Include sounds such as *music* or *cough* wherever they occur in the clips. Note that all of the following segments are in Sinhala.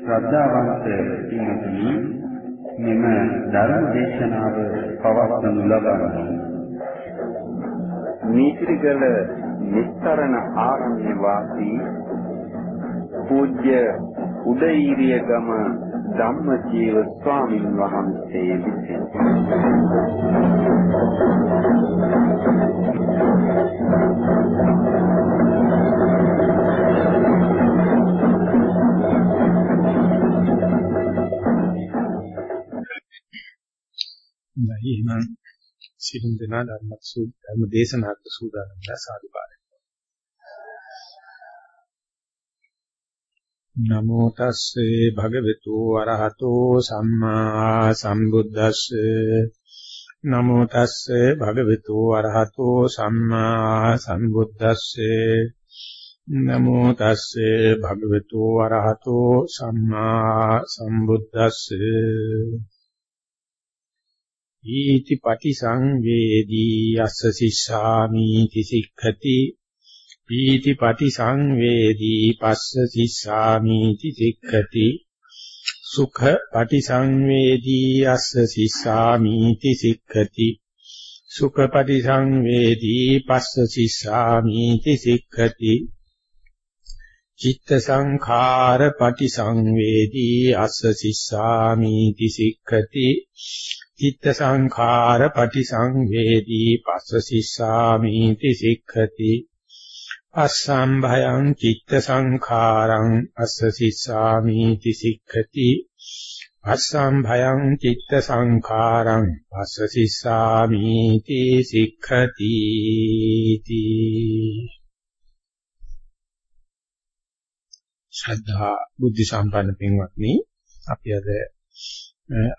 ශ්‍රද්ධාවන්ත පින්වත්නි මෙම ධර්ම දේශනාව පවත්වනු ලබන්නේ නීතිගල නිස්තරණ ආරණ්‍ය වාසී පූජ්‍ය උදේීරිය ගම ධම්මජීව ස්වාමින් වහන්සේ විසින්. හොඳයි එහෙනම් සිහින් දෙනා ධර්ම ධර්ම දේශනාත් සූදානම් වෙලා නමෝ තස්සේ භගවතු වරහතෝ සම්මා සම්බුද්දස්සේ. නමෝ තස්සේ භගවතු වරහතෝ සම්මා සම්බුද්දස්සේ. නමෝ තස්සේ භගවතු වරහතෝ සම්මා සම්බුද්දස්සේ. ඊති පටිසංවේදී අස්ස සිස්සාමි තිසික්ඛති පීති පටිසංවේදී පස්ස සිස්සාමි තිසික්ඛති සුඛ පටිසංවේදී අස්ස සිස්සාමි තිසික්ඛති සුඛ පටිසංවේදී පස්ස සිස්සාමි තිසික්ඛති චිත්ත සංඛාර පටිසංවේදී අස්ස සිස්සාමි තිසික්ඛති චිත්ත සංඛාර පටිසංවේදී පස්ස සිස්සාමීති සික්ඛති අස්සම් භයං චිත්ත සංඛාරං අස්ස සිස්සාමීති සික්ඛති. අස්සම් භයං චිත්ත සංඛාරං පස්ස සිස්සාමීති සික්ඛති ශ්‍රද්ධා බුද්ධ සම්පන්න පින්වත්නි අපි අද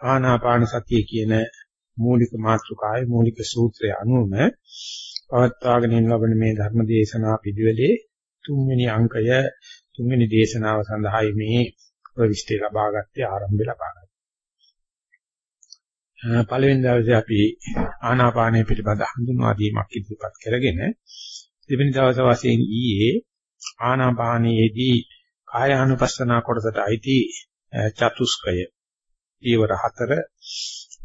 ආනාපාන සතිය කියන මූලික මාතෘකාවේ මූලික සූත්‍රය අනුවම පවත්වාගෙන යන ලබන මේ ධර්ම දේශනා පිළිවෙලේ තුන්වෙනි අංකය තුන්වෙනි දේශනාව සඳහායි මේ ප්‍රවිෂ්ටි ලබා ගත්තේ ආරම්භය ලබා ගත්තා. පළවෙනි දවසේ අපි ආනාපානය පිළිබඳ හඳුන්වා දීමක් ඉදිරිපත් කරගෙන දෙවෙනි දවසේ වශයෙන් ඊයේ ආනාපානයේදී කායානුපස්සනා කොටසට අයිති චතුස්කය ඊවර හතර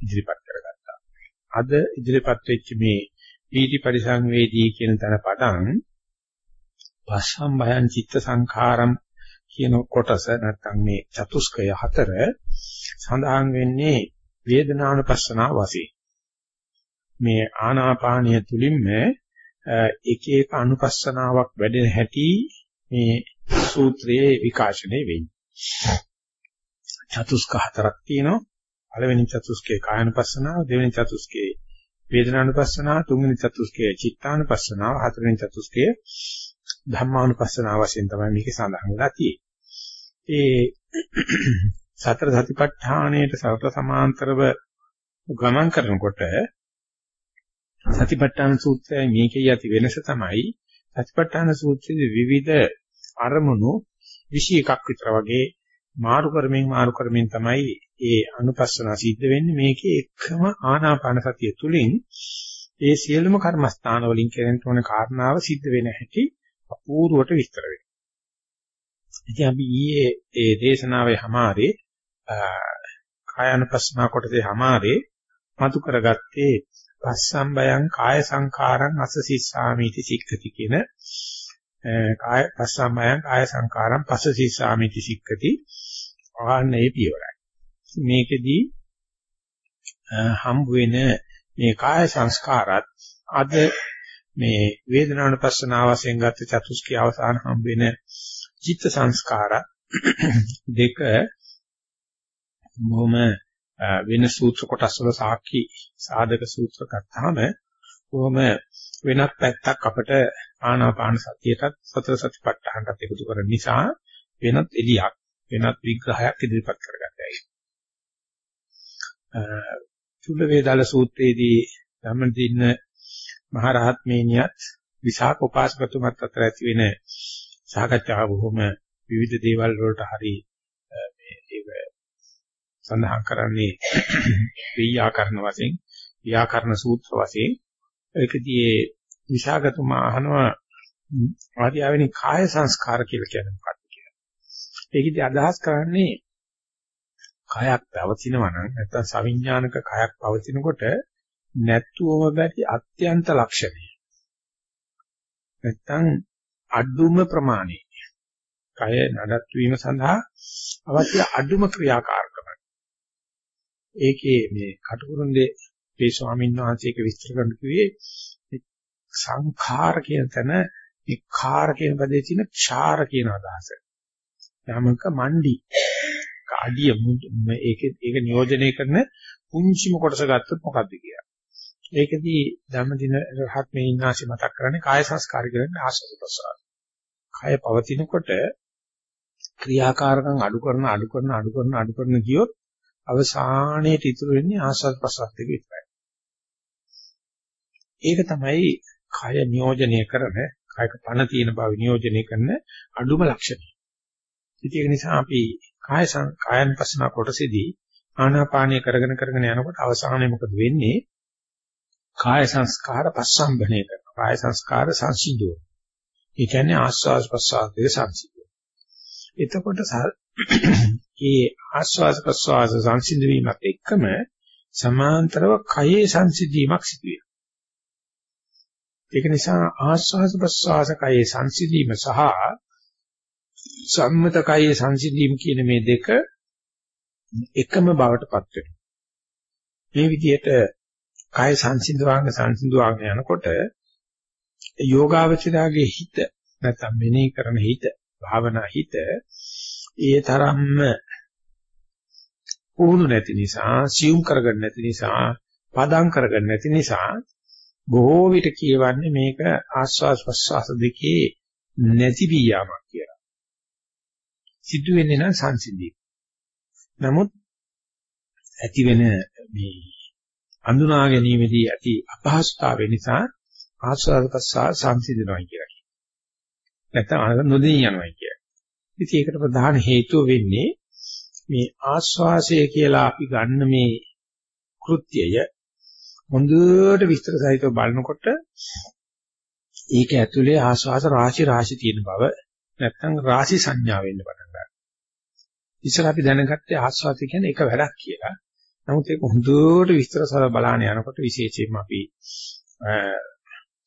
ඉදිරිපත් කරගත්තා. අද ඉදිරිපත් වෙච්ච මේ පීටි පරිසංවේදී කියන තැන පටන් පස්සම් භයං චිත්ත සංඛාරම් කියන කොටස නැත්නම් මේ චතුස්කය හතර සඳහන් වෙන්නේ වේදනානුපස්සනා වශයෙන්. මේ ආනාපානිය තුලින්ම එක එක අනුපස්සනාවක් වැඩෙන හැටි මේ සූත්‍රයේ විකාශනය වෙන්නේ. චතුස්ක හතරක් තියෙනවා. පළවෙනි චතුස්කේ කායानुපස්සනාව, දෙවෙනි චතුස්කේ වේදනානුපස්සනාව, තුන්වෙනි චතුස්කේ චිත්තානුපස්සනාව, හතරවෙනි චතුස්කේ ධම්මානුපස්සනාව වශයෙන් තමයි මේක සඳහන් වෙලා තියෙන්නේ. ඒ සතර සතිපට්ඨානයේ සතර සමාන්තරව ගමන් කරනකොට සතිපට්ඨාන සූත්‍රයයි මේකේ යති වෙනස තමයි සතිපට්ඨාන සූත්‍රයේ විවිධ අරමුණු 21ක් විතර වගේ මාරු කරමින් මාරු කරමින් තමයි ඒ අනුපස්සන සිද්ධ වෙන්නේ මේකේ එකම ආනාපාන සතිය තුලින් ඒ සියලුම කර්මස්ථාන වලින් කෙරෙන තෝන කාරණාව සිද්ධ වෙන හැටි අපූර්වට විස්තර වෙනවා. ඉතින් අපි ඊයේ ඒ දේශනාවේ හැමාරේ කායानुපස්සනා කොටසේ හැමාරේ මතු කරගත්තේ පස්සම්බයං කාය සංඛාරං අසසිස්සාමිති සික්ඛති කියන කාය පස්සම්බයං කාය සංඛාරං පසසිස්සාමිති සික්ඛති ආන්නේ පියවරයි. මේකෙදී හම්බ වෙන මේ කාය සංස්කාරات අද මේ වේදනානුපස්සනාව වශයෙන් ගත්ත චතුස්කී අවසාන හම්බ වෙන චිත්ත සංස්කාර දෙක බොහොම වෙන සූත්‍ර කොටස් වල සාක්ෂි සාධක සූත්‍ර ගත්තාම බොහොම වෙනත් පැත්තක් අපිට ආනාපාන සතියටත් සතර සතිපට්ඨානටත් එකතු කරන නිසා වෙනත් එලියක් වෙනත් විග්‍රහයක් ඉදිරිපත් කරගත්තයි. චුල්ල වේදාල සූත්‍රයේදී ධම්මදින්න මහරහත් මේනියත් විසාක උපාසකතුමත් අතර ඇති වෙන සාකච්ඡාව බොහොම විවිධ දේවල් වලට හරි මේ ඒක සඳහන් කරන්නේ *coughs* ව්‍යාකරණ වශයෙන් ව්‍යාකරණ සූත්‍ර වශයෙන් ඒකදී විශාගතුමා අහනවා ආර්යවෙනි කාය සංස්කාර කියලා කියන්නේ මොකක්ද කියලා. ඒකදී අදහස් කරන්නේ කයක් පවතිනවා නම් නැත්නම් සවිඥානික කයක් පවතිනකොට නැත්තුවම බැරි අත්‍යන්ත ලක්ෂණය. නැත්නම් අඩුම ප්‍රමාණය. කය නඩත්තු වීම සඳහා අවශ්‍ය අඩුම ක්‍රියාකාරකම. ඒකේ මේ කටුකුරුන්දේ මේ ස්වාමීන් වහන්සේක විස්තර කරන කිව්වේ සංඛාර කියන තැන මේ කාර කියන පදේ තියෙන ඡාර කියන අදහස. යමක මණ්ඩි අඩිය ඒක ඒක නියෝජනය කරන පුංචිම කොටස ගත්තොත් මොකද්ද කියලා. ඒකදී ධම්මදින රහත් මේ ඉන්නාසි මතක් කරන්නේ කාය සංස්කාර කියන්නේ ආශ්‍රද ප්‍රසාර. කාය පවතිනකොට ක්‍රියාකාරකම් අඩු කරන අඩු කරන අඩු කරන අඩු කරන ගියොත් අවසානයේ ඉතුරු වෙන්නේ ආශ්‍රද ප්‍රසාර දෙක විතරයි. ඒක තමයි කය නියෝජනය කරන කායක පණ තියෙන බව නියෝජනය කරන අඩුම ලක්ෂණය. ඒක නිසා අපි කාය කායන පස්සනා කොටසේදී ආනාපානය කරගෙන කරගෙන යනකොට අවසානයේ මොකද වෙන්නේ? කාය සංස්කාර පස්සම්බනේ කරනවා. කාය සංස්කාර සංසිඳුව. ඒ කියන්නේ ආස්වාස් ප්‍රසආස දෙක සංසිඳුව. එතකොට ඒ ආස්වාස් ප්‍රසආස සංසිඳ වීමත් එක්කම සමාන්තරව කයේ සංසිඳීමක් සිදු වෙනවා. ඒක නිසා ආස්වාස් ප්‍රසආස කයේ සංසිඳීම සහ සම්මත කයේ සංසිඳීම කියන මේ දෙක එකම බවටපත් වෙනවා. මේ විදිහට කය සංසිඳවාගෙන සංසිඳවාගෙන යනකොට යෝගාවචරයේ හිත නැත්නම් මෙනෙහි කරන හිත භාවනා හිත ඒ තරම්ම පුහුණු නැති නිසා සියුම් කරගන්න නැති නිසා පදම් කරගන්න නැති නිසා බොහෝ විට කියවන්නේ මේක ආස්වාස් ප්‍රස්වාස දෙකේ නැති වී යාමක් කියලා. සිදු වෙන්නේ නම් සංසිඳීම. නමුත් ඇති වෙන මේ අඳුනා ගැනීමේදී ඇති අපහසුතාවය නිසා ආස්වාද ප්‍රසආස සංසිඳනවා කියලා කියනවා. නැත්නම් අර නොදී යනවා කියලා. ඉතින් ඒකට ප්‍රධාන හේතුව වෙන්නේ මේ ආස්වාසය කියලා අපි ගන්න මේ කෘත්‍යය හොඳට විස්තර සහිතව බලනකොට ඒක ඇතුලේ ආස්වාස රාශි රාශි තියෙන බව නැත්නම් රාශි සංඥා වෙන්න පටන් ගන්නවා. ඉස්සර අපි දැනගත්තේ ආස්වාදය කියන්නේ එක වැඩක් කියලා. නමුත් ඒක හොඳට විස්තර සර බලාන යනකොට විශේෂයෙන්ම අපි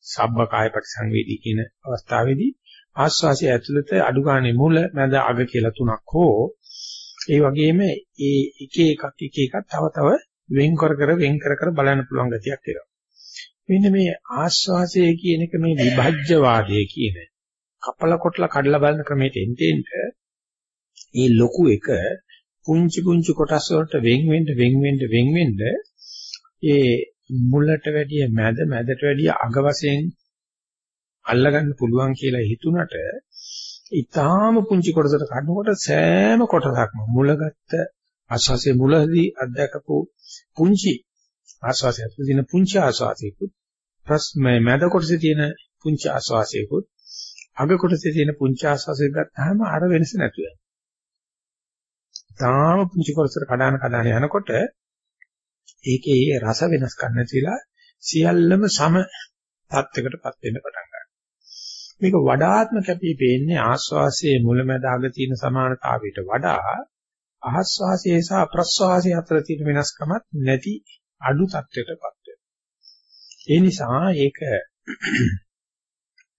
සබ්බ කාය ප්‍රතිසංවේදී කියන අවස්ථාවේදී ආස්වාසය ඇතුළත අඩු ගානේ මුල මැද අග කියලා තුනක් හෝ ඒ වගේම ඒ එක එකක් එක එකක් තව තව වෙන් කර කර වෙන් කර කර බලන්න පුළුවන් ගතියක් එනවා. මෙන්න මේ ආස්වාසය කියන එක මේ විභජ්‍ය වාදය කියන කපල කොටලා කඩලා බලන ක්‍රමයට එන්ටෙන්ට ඒ ලොකු එක පුංචි පුංචි කොටස් වලට වෙන් වෙන්න වෙන් වෙන්න වෙන් වෙන්න ඒ මුලට වැඩිය මැද මැදට වැඩිය අග වශයෙන් අල්ලගන්න පුළුවන් කියලා හිතුණට ඊටාම පුංචි කොටසට කඩනකොට සෑම කොටසක්ම මුලගත්ත ආස්වාසේ මුලදී අධ්‍යක්ෂකපු පුංචි ආස්වාසය තියෙන පුංචි ආස්වාසයකුත් ප්‍රස්මේ මැද කොටසේ තියෙන පුංචි ආස්වාසයකුත් අග කොටසේ තියෙන පුංචි ආස්වාසයක් ගත්තාම අර වෙනස නැතු වෙනවා. තාම පුංචි කොටසට කඩාන කඩාන යනකොට ඒකේ ඒ රස වෙනස් කරන්න තියලා සියල්ලම සම තත්යකටපත් වෙන්න පටන් ගන්නවා. මේක වඩාත්ම කැපී පෙනෙන්නේ ආස්වාසයේ මුලැමැද අග තියෙන සමානතාවයට වඩා ආස්වාසයේ සහ ප්‍රස්වාසයේ අතර තියෙන වෙනස්කමක් නැති අඩු තත්යකටපත් වෙනවා. ඒ නිසා ඒක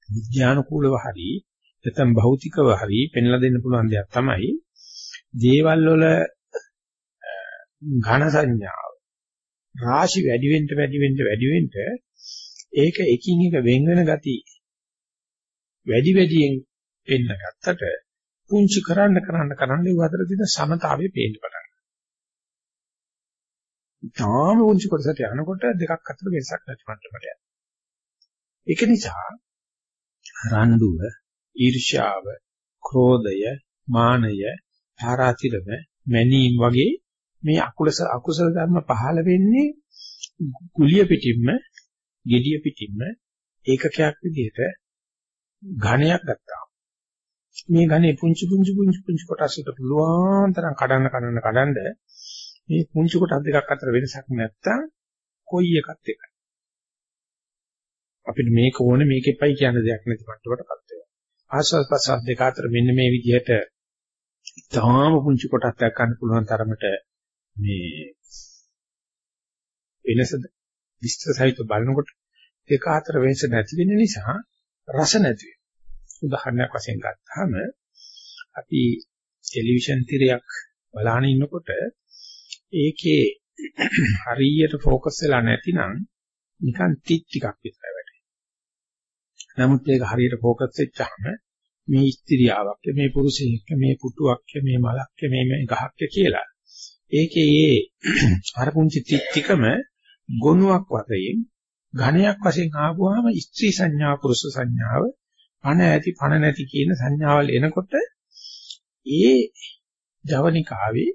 විද්‍යානුකූලව හරි නැත්නම් භෞතිකව හරි පෙන්ලා දෙන්න පුළුවන් දෙයක් තමයි දේවල් වල ඝන සංඥාව රාශි වැඩි වෙන්න වැඩි වෙන්න වැඩි වෙන්න ඒක එකින් එක වෙන් වෙන ගති වැඩි වැඩියෙන් වෙන්න ගත්තට පුංචි කරන්න කරන්න කරන්න ඒ අතර තියෙන සමතාවය පේන්න පටන් ගන්නවා. තාම පුංචි කොටසට යනකොට දෙකක් අතර වෙනසක් නැති මට්ටමට යනවා. ඒක නිසා රණ්ඩුව, ඊර්ෂ්‍යාව, ක්‍රෝධය, මානය, තාරාතිරම, මැනීම් වගේ මේ අකුසල අකුසල ධර්ම පහළ වෙන්නේ කුලිය පිටින්ම, gediya පිටින්ම ඒකකයක් විදිහට ඝණයක් ගත්තා. මේ ඝනේ පුංචි පුංචි පුංචි පුංචි කොටස් වලට පුළුවන් තරම් කඩන්න කඩන්න කඩන්න මේ පුංචි කොටස් දෙකක් අතර වෙනසක් නැත්තම් කොයි එකත් එකයි. අපිට මේක ඕනේ මේක එපයි කියන දෙයක් නැති මට්ටමකටපත් වෙනවා. ආස්වාද ප්‍රසආද දෙක අතර මෙන්න මේ විදිහට තාම පුංචි කොටස් දැක් ගන්න පුළුවන් තරමට මේ වෙනස විස්තර සහිතව බලනකොට දෙක අතර වෙනස නැති වෙන නිසා රස නැති වෙනවා. උදාහරණයක් වශයෙන් ගත්තාම අපි ටෙලිවිෂන් තිරයක් බලන ඉන්නකොට ඒකේ හරියට ફોකස් වෙලා නැතිනම් නිකන් ටික් ටිකක් විතරයි වැටෙන්නේ. නමුත් ඒක හරියට ෆෝකස් වෙච්චාම මේ ස්ත්‍රියාවක් මේ පුරුෂයෙක් මේ පුටුවක් මේ මලක් මේ මේ ගහක් කියලා. ඒකේ ඒ අර පුංචි ටික් ටිකම ගොනුවක් වශයෙන් ඝණයක් වශයෙන් ආවම ස්ත්‍රී සංඥා පුරුෂ සංඥාව පණ ඇති පණ නැති කියන සංඥාවල් එනකොට ඒ ජවනිකාවේ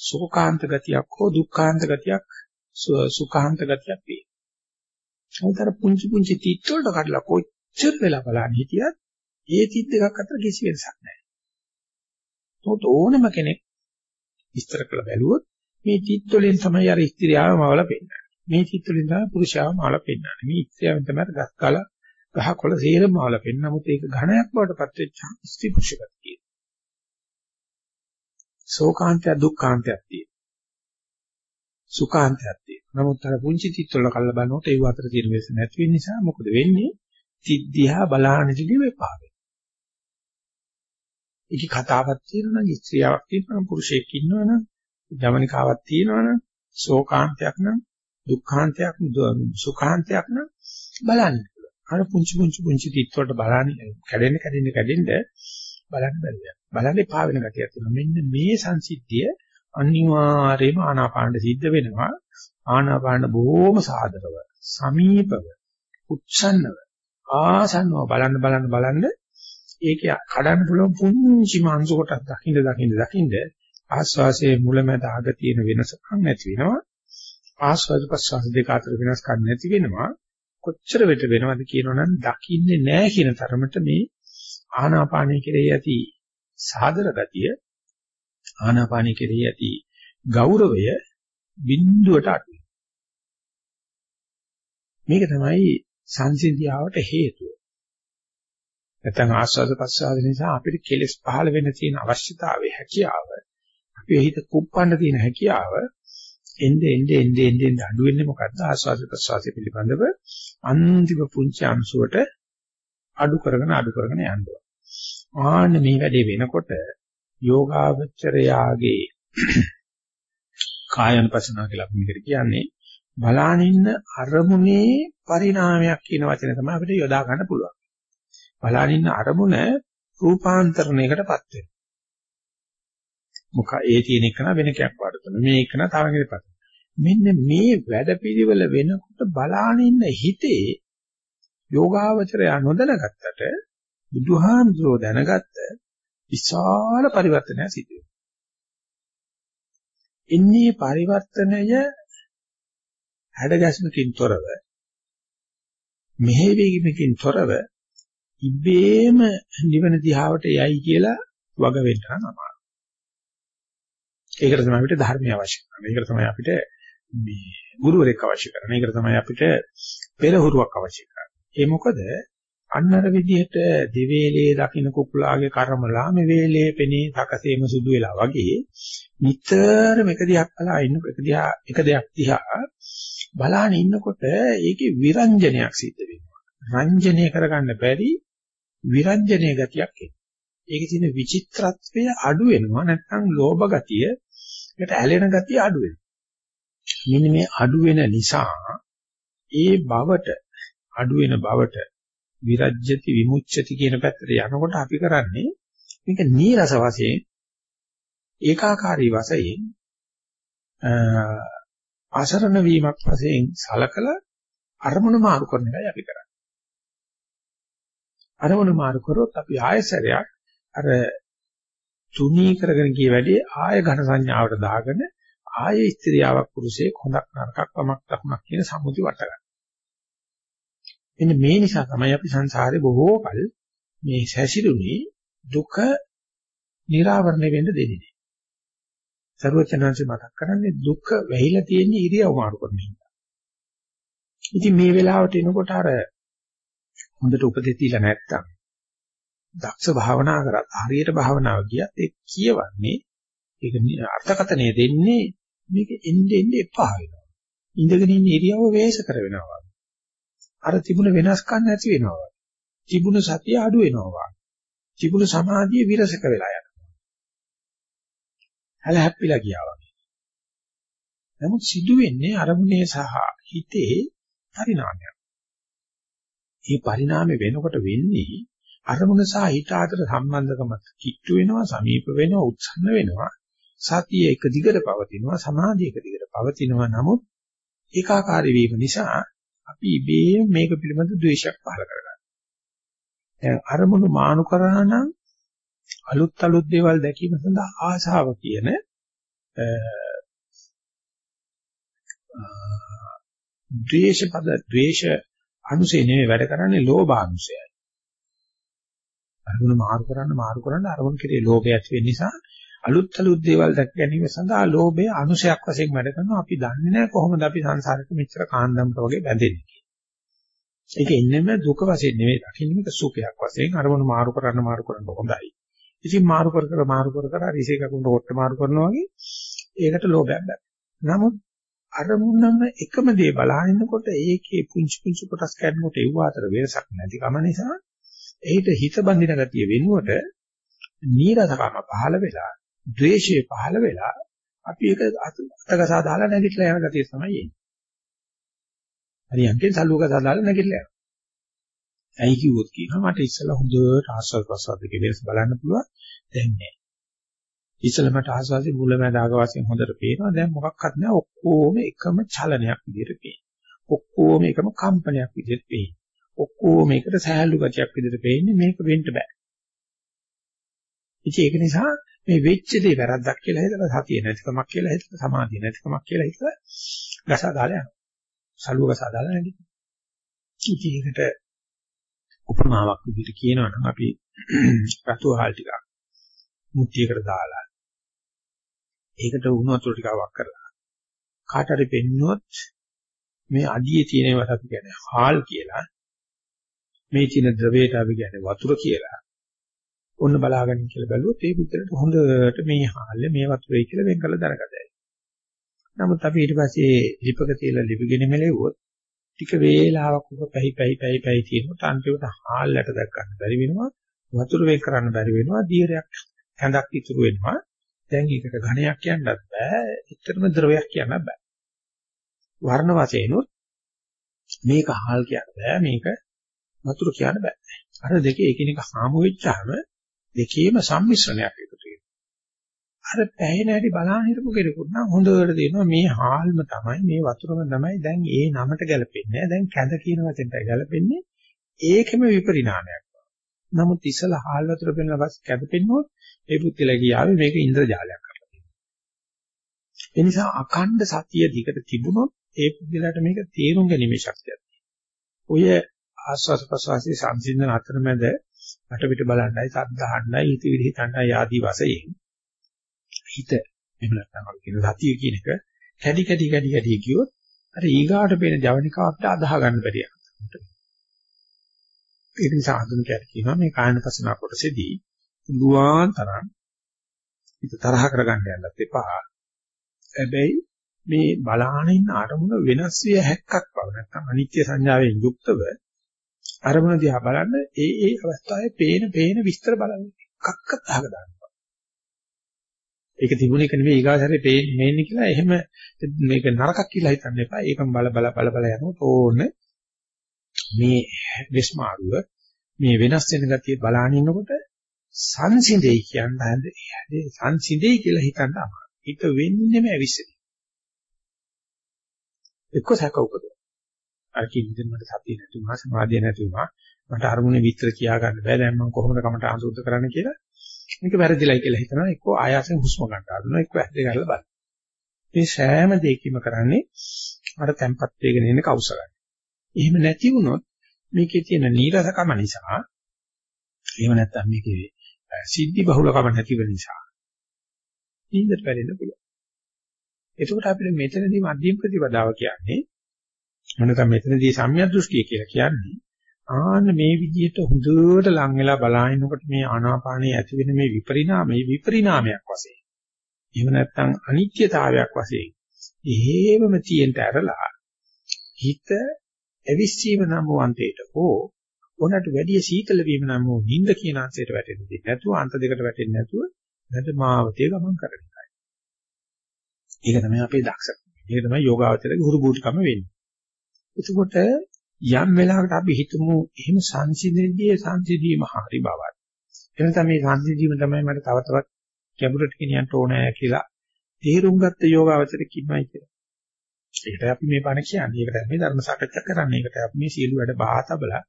සුඛාන්ත ගතියක් හෝ දුක්ඛාන්ත ගතියක් සුඛාන්ත ගතියක් වේ. උතර පුංචි පුංචි තීත් වලට කඩලා කොච්චර වෙලා බලන්න හිටියත් ඒ තීත් දෙකක් අතර කිසි වෙනසක් නැහැ. තොත ඕනම කෙනෙක් විස්තර කළ බැලුවොත් මේ තීත් වලින් තමයි අර ස්ත්‍රියව මවල පෙන්නන්නේ. මේ තීත් වලින් තමයි පුරුෂයව මවල පෙන්නන්නේ. මේ ස්ත්‍රියවෙන් තමයි ගස්කල ගහකොළ සේරම මවල පෙන්නන. නමුත් ඒක ඝණයක් බවට පත් වෙච්චාම ස්ත්‍රී පුරුෂ ගතිය. ශෝකාන්තය දුක්ඛාන්තයක් තියෙනවා. සුඛාන්තයක් තියෙනවා. නමුත් අර පුංචි තිත් වල කල්ලා බලනකොට ඒ අතර තියෙන වෙනස නැති වෙන නිසා මොකද වෙන්නේ? තිද්දිහා බලාහනටදී වෙපා වෙනවා. ඒක කතාවක් තියෙනවා නම් ස්ත්‍රියක් තියෙනවා නම් පුරුෂයෙක් ඉන්නවා නම් ජවනිකාවක් තියෙනවා නම් ශෝකාන්තයක් නම් දුක්ඛාන්තයක් සුඛාන්තයක් නම් බලන්න. අර පුංචි පුංචි පුංචි තිත් වලට බලන්නේ කැඩෙන්න කැඩෙන්න කැඩෙන්න බලන්න බැහැ. බලන්න එපා වෙන ගතියක් තියෙනවා. මෙන්න මේ සංසිද්ධිය අනිවාර්යයෙන්ම ආනාපානට සිද්ධ වෙනවා. ආනාපාන බොහොම සාදරව, සමීපව, උච්ඡන්නව, ආසන්නව බලන්න බලන්න බලන්න ඒක කඩන්න පුළුවන් පුංචි මාංශ කොටක් දකින්න දකින්න දකින්න ආස්වාසයේ මුලමැද අග තියෙන වෙනසක් නැති වෙනවා. ආස්වාද ප්‍රසවාස දෙක අතර වෙනස්කම් නැති වෙනවා. කොච්චර වෙට වෙනවද කියනවනම් දකින්නේ නැහැ කියන තරමට මේ ආනාපානය කෙරෙහි ඇති සාදර ගතිය ආනාපානය කෙරෙහි ඇති ගෞරවය බිඳුවට අඩු මේක තමයි සංසිද්ධියාවට හේතුව. නැත්නම් ආස්වාද ප්‍රසආද නිසා අපිට කෙලෙස් පහළ වෙන්න තියෙන අවශ්‍යතාවය හැකියාව අපේ හිත කුප්පන්න තියෙන හැකියාව එnde ende ende ende අඩු වෙන්නේ මොකද්ද ආස්වාද ප්‍රසආද පිළිබඳව අන්තිම පුංචි අංශුවට අඩු කරගෙන අඩු කරගෙන යනවා. ආන්න මේ වැඩේ වෙනකොට යෝගාවචරයාගේ *clears throat* කායanusasana කියලා අපි මේකට කියන්නේ බලානින්න අරමුණේ පරිණාමයක් කියන වචනේ තමයි අපිට යොදා ගන්න පුළුවන්. බලානින්න අරමුණ රූපාන්තරණයකටපත් වෙනවා. මොක ඒ තියෙන එක වෙන කයක් වඩතන මේ එක තව කෙනෙක්පත්. මෙන්න මේ වැඩපිළිවෙල වෙනකොට බලානින්න හිතේ යෝගාවචරය නොදැනගත්තට බුදුහාමුදුරෝ දැනගත්ත විශාල පරිවර්තනයක් සිදු වෙනවා. ඉන්නේ පරිවර්තනය හැඩගැස්මකින් තොරව මෙහෙවීමකින් තොරව ඉබේම නිවන දිහාවට යයි කියලා වග වෙන්න අමාරුයි. ඒකට තමයි අපිට ධර්මය අවශ්‍ය කරන්නේ. ඒකට තමයි අපිට මේ ගුරුවරයෙක් අවශ්‍ය කරන්නේ. ඒකට තමයි අපිට පෙරහුරුවක් අවශ්‍ය කරන්නේ. ඒ මොකද අන්නර විදිහට දෙවේලේ දකින්න කුකුලාගේ කර්මලා මේ වේලේ පෙනී තකසේම සුදු වෙලා වගේ නිතරම එක දිහක් බලා ඉන්න එක දිහා එක දෙයක් දිහා බලාන ඉන්නකොට ඒකේ විරංජනයක් සිද්ධ වෙනවා. රංජනය කරගන්න බැරි විරංජනීය ගතියක් එනවා. ඒකේ තියෙන විචිත්‍රත්වය අඩු වෙනවා නැත්නම් ලෝභ ගතිය ඒකට ඇලෙන ගතිය අඩු වෙනවා. මෙන්න මේ අඩු වෙන නිසා ඒ බවට අඩු වෙන බවට විරජ්‍යති විමුච්ඡති කියන පැත්තට යනකොට අපි කරන්නේ මේක නීරස වශයෙන් ඒකාකාරී වශයෙන් ආශරණ වීමක් වශයෙන් සලකලා අරමුණ මාරු කරන එකයි අපි කරන්නේ. අරමුණ මාරු කරොත් අපි ආයසරයක් අර තුනී කරගෙන ගිය වැඩි ආය ඝන සංඥාවට දාගෙන ආය ස්ත්‍රියාවක් පුරුෂයෙක් හොඳක් නරකක් වමක් දක්මක් කියන සම්මුති වට ගන්න. මෙන්න මේ නිසා තමයි අපි සංසාරේ බොහෝ කල මේ සැසිරුනේ දුක निराවරණය වෙන්න දෙන්නේ. සර්වචනංශ මතක් කරන්නේ දුක වෙහිලා තියෙන ඉරියව් මාරු කරන හින්දා. ඉතින් මේ වෙලාවට එනකොට අර හොඳට උපදෙස් දීලා නැත්තම් දක්ෂ භාවනා කරත් හරියට භාවනාව ගියත් ඒ කියවන්නේ ඒක අර්ථකතනෙ දෙන්නේ මේක එන්නේ එන්නේ එපා වෙනවා. ඉඳගෙන ඉන්න ඉරියව්ව වෙහෙස කර වෙනවා. අර තිබුණ වෙනස්කම් නැති වෙනවා. තිබුණ සතිය අඩු වෙනවා. තිබුණ සමාධිය විරසක වෙලා යනවා. හැල හැප්පිලා ගියා වගේ. නමුත් සිදු වෙන්නේ අරමුණේ සහ හිතේ පරිණාමයක්. මේ පරිණාමය වෙනකොට වෙන්නේ අරමුණ සහ හිත අතර සම්බන්ධකම කිට්ටු වෙනවා, සමීප වෙනවා, උත්සන්න වෙනවා. සතිය එක දිගට පවතිනවා, සමාධිය එක දිගට පවතිනවා. නමුත් ඒකාකාරී වීම නිසා අපි ඉබේම මේක පිළිබඳ ද්වේෂයක් පහළ කරගන්නවා. දැන් අරමුණු මානු කරා නම් අලුත් අලුත් දේවල් දැකීම සඳහා ආශාව කියන ද්වේෂ පද ද්වේෂ අනුසේ නෙවෙයි වැඩ කරන්නේ ලෝභ අනුසයයි. අරමුණු මාරු කරන්න මාරු කරන්න අරමුණු කෙරේ ලෝභය ඇති වෙන නිසා අලුත් අලුත් දේවල් දැක ගැනීම සඳහා ලෝභය අනුසයක් වශයෙන් වැඩ කරනවා. අපි දන්නේ නැහැ කොහොමද අපි සංසාරෙට මෙච්චර කාන්දම්ට වගේ බැඳෙන්නේ කියලා. ඒක ඉන්නෙම දුක වශයෙන් නෙවෙයි දකින්න මේක සුඛයක් වශයෙන් අරමුණු මාරු කරන්න මාරු කරන්න හොඳයි. ඉතින් මාරු කර කර මාරු කර කර රිසේකකුන්ට කොට මාරු කරනවා වගේ ඒකට ලෝභයක් බෑ. නමුත් අරමුණම එකම දේ බලහින්නකොට ඒකේ පුංචි පුංචි කොටස් කැඩනකොට ඒව අතර වෙනසක් නැතිකම නිසා ඒිට හිත බඳින ගතිය වෙනුවට නීරසකම පහළ වෙලා ද්වේෂය පහළ වෙලා අපි ඒක අතගසා දාලා නැගිටලා යන ගතිය තමයි එන්නේ. හරියන්කෙන් සල්ලුවක දාලා නැගිටලා යනවා. ඇයි කිව්වොත් කියනවා මට ඉස්සෙල්ලා හොඳට ආස්වාද ප්‍රසවාද දෙකේ වෙනස බලන්න පුළුවන් දැන් නෑ. ඉස්සෙල්ලා මට ආස්වාදේ මුලමඳාග වශයෙන් හොඳට පේනවා දැන් මොකක්වත් නෑ ඔක්කොම එකම චලනයක් විදිහට පේනවා. ඔක්කොම එකම කම්පනයක් විදිහට පේනවා. ඔක්කොම එකට සහැල්ලු ගතියක් විදිහට පේන්නේ මේක වෙන්න බෑ. ඉතින් ඒක නිසා මේ වෙච්ච දේ වැරද්දක් කියලා හිතලා සතිය නැතිකමක් කියලා හිතලා සමාධිය නැතිකමක් කියලා හිතලා ගසා දාලා යනවා. සලුව ගසා දාලා නැගිටිනවා. ඉතින් ඒකට උපමාවක් විදිහට කියනවා නම් අපි *clears throat* රතු හාල් ටිකක් මුට්ටියකට දාලා ඒකට උණු වතුර ටිකක් වක් කරලා කාට හරි පෙන්නුවොත් මේ අඩියේ තියෙනවට අපි කියන්නේ හාල් කියලා මේ තියෙන ද්‍රවයට අපි කියන්නේ වතුර කියලා ඔන්න බලාගන්න කියලා බැලුවොත් ඒ පුද්ගලට හොඳට මේ හාල්ලේ මේ වතුරේ කියලා වෙන් කරලා දරගතයි. නමුත් අපි ඊට පස්සේ ලිපක තියලා ලිපගෙන මෙලෙව්වොත් ටික වේලාවක් උක පැහි පැහි පැහි පැහි තියෙනකොට අන්තිමට හාල්ලට දැක් ගන්න බැරි වෙනවා. වතුර වෙන් කරන්න බැරි වෙනවා. දීරයක් හැඳක් ඉතුරු වෙනවා. දැන් ඒකට ඝණයක් කියන්නත් බෑ. ඇත්තටම ද්‍රවයක් කියන්න බෑ. වර්ණ වශයෙන් මේක හාල් කියන්න බෑ. මේක වතුර කියන්න බෑ. අර දෙකේ එකිනෙක හාමු වෙච්චාම දෙකේම සම්මිශ්‍රණයක් එකතු වෙනවා. අර පැහැෙන හැටි බලන්න හිටපු කෙනෙකුට නම් හොඳට දෙනවා මේ හාල්ම තමයි මේ වතුරම තමයි දැන් ඒ නමට ගැලපෙන්නේ. දැන් කැඳ කියන වචෙන්ට ගැලපෙන්නේ ඒකෙම විපරිණාමයක්. නමුත් ඉස්සලා හාල් වතුර පෙන්නලා පස්සේ කැඳ පෙන්නුවොත් ඒ පුත්තිලා කියාවේ මේක ඉන්ද්‍රජාලයක් කරලා තියෙනවා. ඒ නිසා අඛණ්ඩ සතිය දිකට තිබුණොත් ඒ පුද්ගලයාට මේක තේරුම් ගැනීමේ ශක්තියක් ඔය ආස්වාද ප්‍රසවාසී සංසිඳන අතරමැද අට පිට බලන්නයි සද්ද අහන්නයි හිත විහිතන්නයි ආදී වශයෙන් හිත එහෙම නැත්නම් අපි කියන සතිය කියන එක කැඩි කැඩි කැඩි කැඩි ගියොත් අර ඊගාට පේන ජවනිකාව අපිට අදාහ ගන්න බැරි යනවා. ඒක නිසා අඳුනට කියනවා මේ කායන පසනා කොටසේදී පුළුවන් තරම් හිත තරහ කරගන්න යන්නත් එපා. හැබැයි මේ බලාහනින් අරමුණ වෙනස් විය හැක්කක් බව නැත්නම් අනිත්‍ය සංඥාවෙන් යුක්තව අරමුණ දිහා බලන්න ඒ ඒ අවස්ථාවේ පේන පේන විස්තර බලන්න එකක්ක අහක දානවා. ඒක තිබුණ එක නෙවෙයි ඊගාසරේ පේන්නේ කියලා එහෙම මේක නරකක් කියලා හිතන්න එපා. ඒකම බල බල බල බල යනකොට ඕන මේ වෙස්මාරුව මේ වෙනස් වෙන ගතිය බලාගෙන ඉන්නකොට සංසිඳෙයි කියන්නේ සංසිඳෙයි කියලා හිතන්න අමාරුයි. ඒක වෙන්නේම ඇවිස්සෙන. එක්ක සැක උපදවන. අර කිව්වෙන් මට සතිය නැති වුණා සමාධිය නැති වුණා මට අරමුණේ විතර කියා ගන්න බෑ. දැන් මම කොහොමද කමට ආසුද්ධ කරන්න කියලා මේක වැරදිලයි කියලා හිතනවා. එක්ක ආයාසෙන් හුස්ම ගන්න හදනවා එක්ක ඇස් දෙක අරලා බලන්න මේ සෑම දෙයකම කරන්නේ අර tempat වේගෙන ඉන්න කවුසලයි එහෙම නැති වුණොත් මේකේ තියෙන නීරසකම නිසා එහෙම නැත්නම් මේකේ සිද්ධි බහුලකම නැති වෙන නිසා නින්දට වැටෙන්න පුළුවන්. එතකොට අපිට මෙතනදී මධ්‍යම ප්‍රතිපදාව කියන්නේ මොනකම් මෙතනදී සම්‍යක් දෘෂ්ටිය කියලා කියන්නේ ආන්න මේ විදිහට හොඳට ලං වෙලා බලනකොට මේ ආනාපානයේ ඇති වෙන මේ විපරිණාමයේ විපරිණාමයක් වශයෙන් එහෙම නැත්නම් අනිත්‍යතාවයක් වශයෙන් එහෙමම තියෙන්න ඇරලා හිත ඇවිස්සීම නම් වන්තේට හෝ උනට වැඩි සීතල වීම නම් වූ නිින්ද කියන අංශයට වැටෙන්න දෙන්නේ නැතුව අන්ත දෙකට වැටෙන්නේ නැතුව නැදමාවතේ ගමන් කරන එකයි. ඒක තමයි අපේ දක්ෂකම. ඒක තමයි යෝගාවචරයේ හුරු බුද්ධකම වෙන්නේ. එතකොට යම් වෙලාවකට අපි හිතමු එහෙම සංසිඳෙද්දී සංසිඳීම හරි බවයි. එනතම මේ සංසිඳීම තමයි මට තව තවත් ගැඹුරට ගෙනියන්න ඕනෑ කියලා තේරුම් ගත්ත යෝගාවචර කිමයි කියලා. ඒකට අපි මේ බණ කියන්නේ. ඒකට මේ ධර්ම සාකච්ඡා කරන්නේ. ඒකට අපි මේ සියලු වැඩ බහා තබලා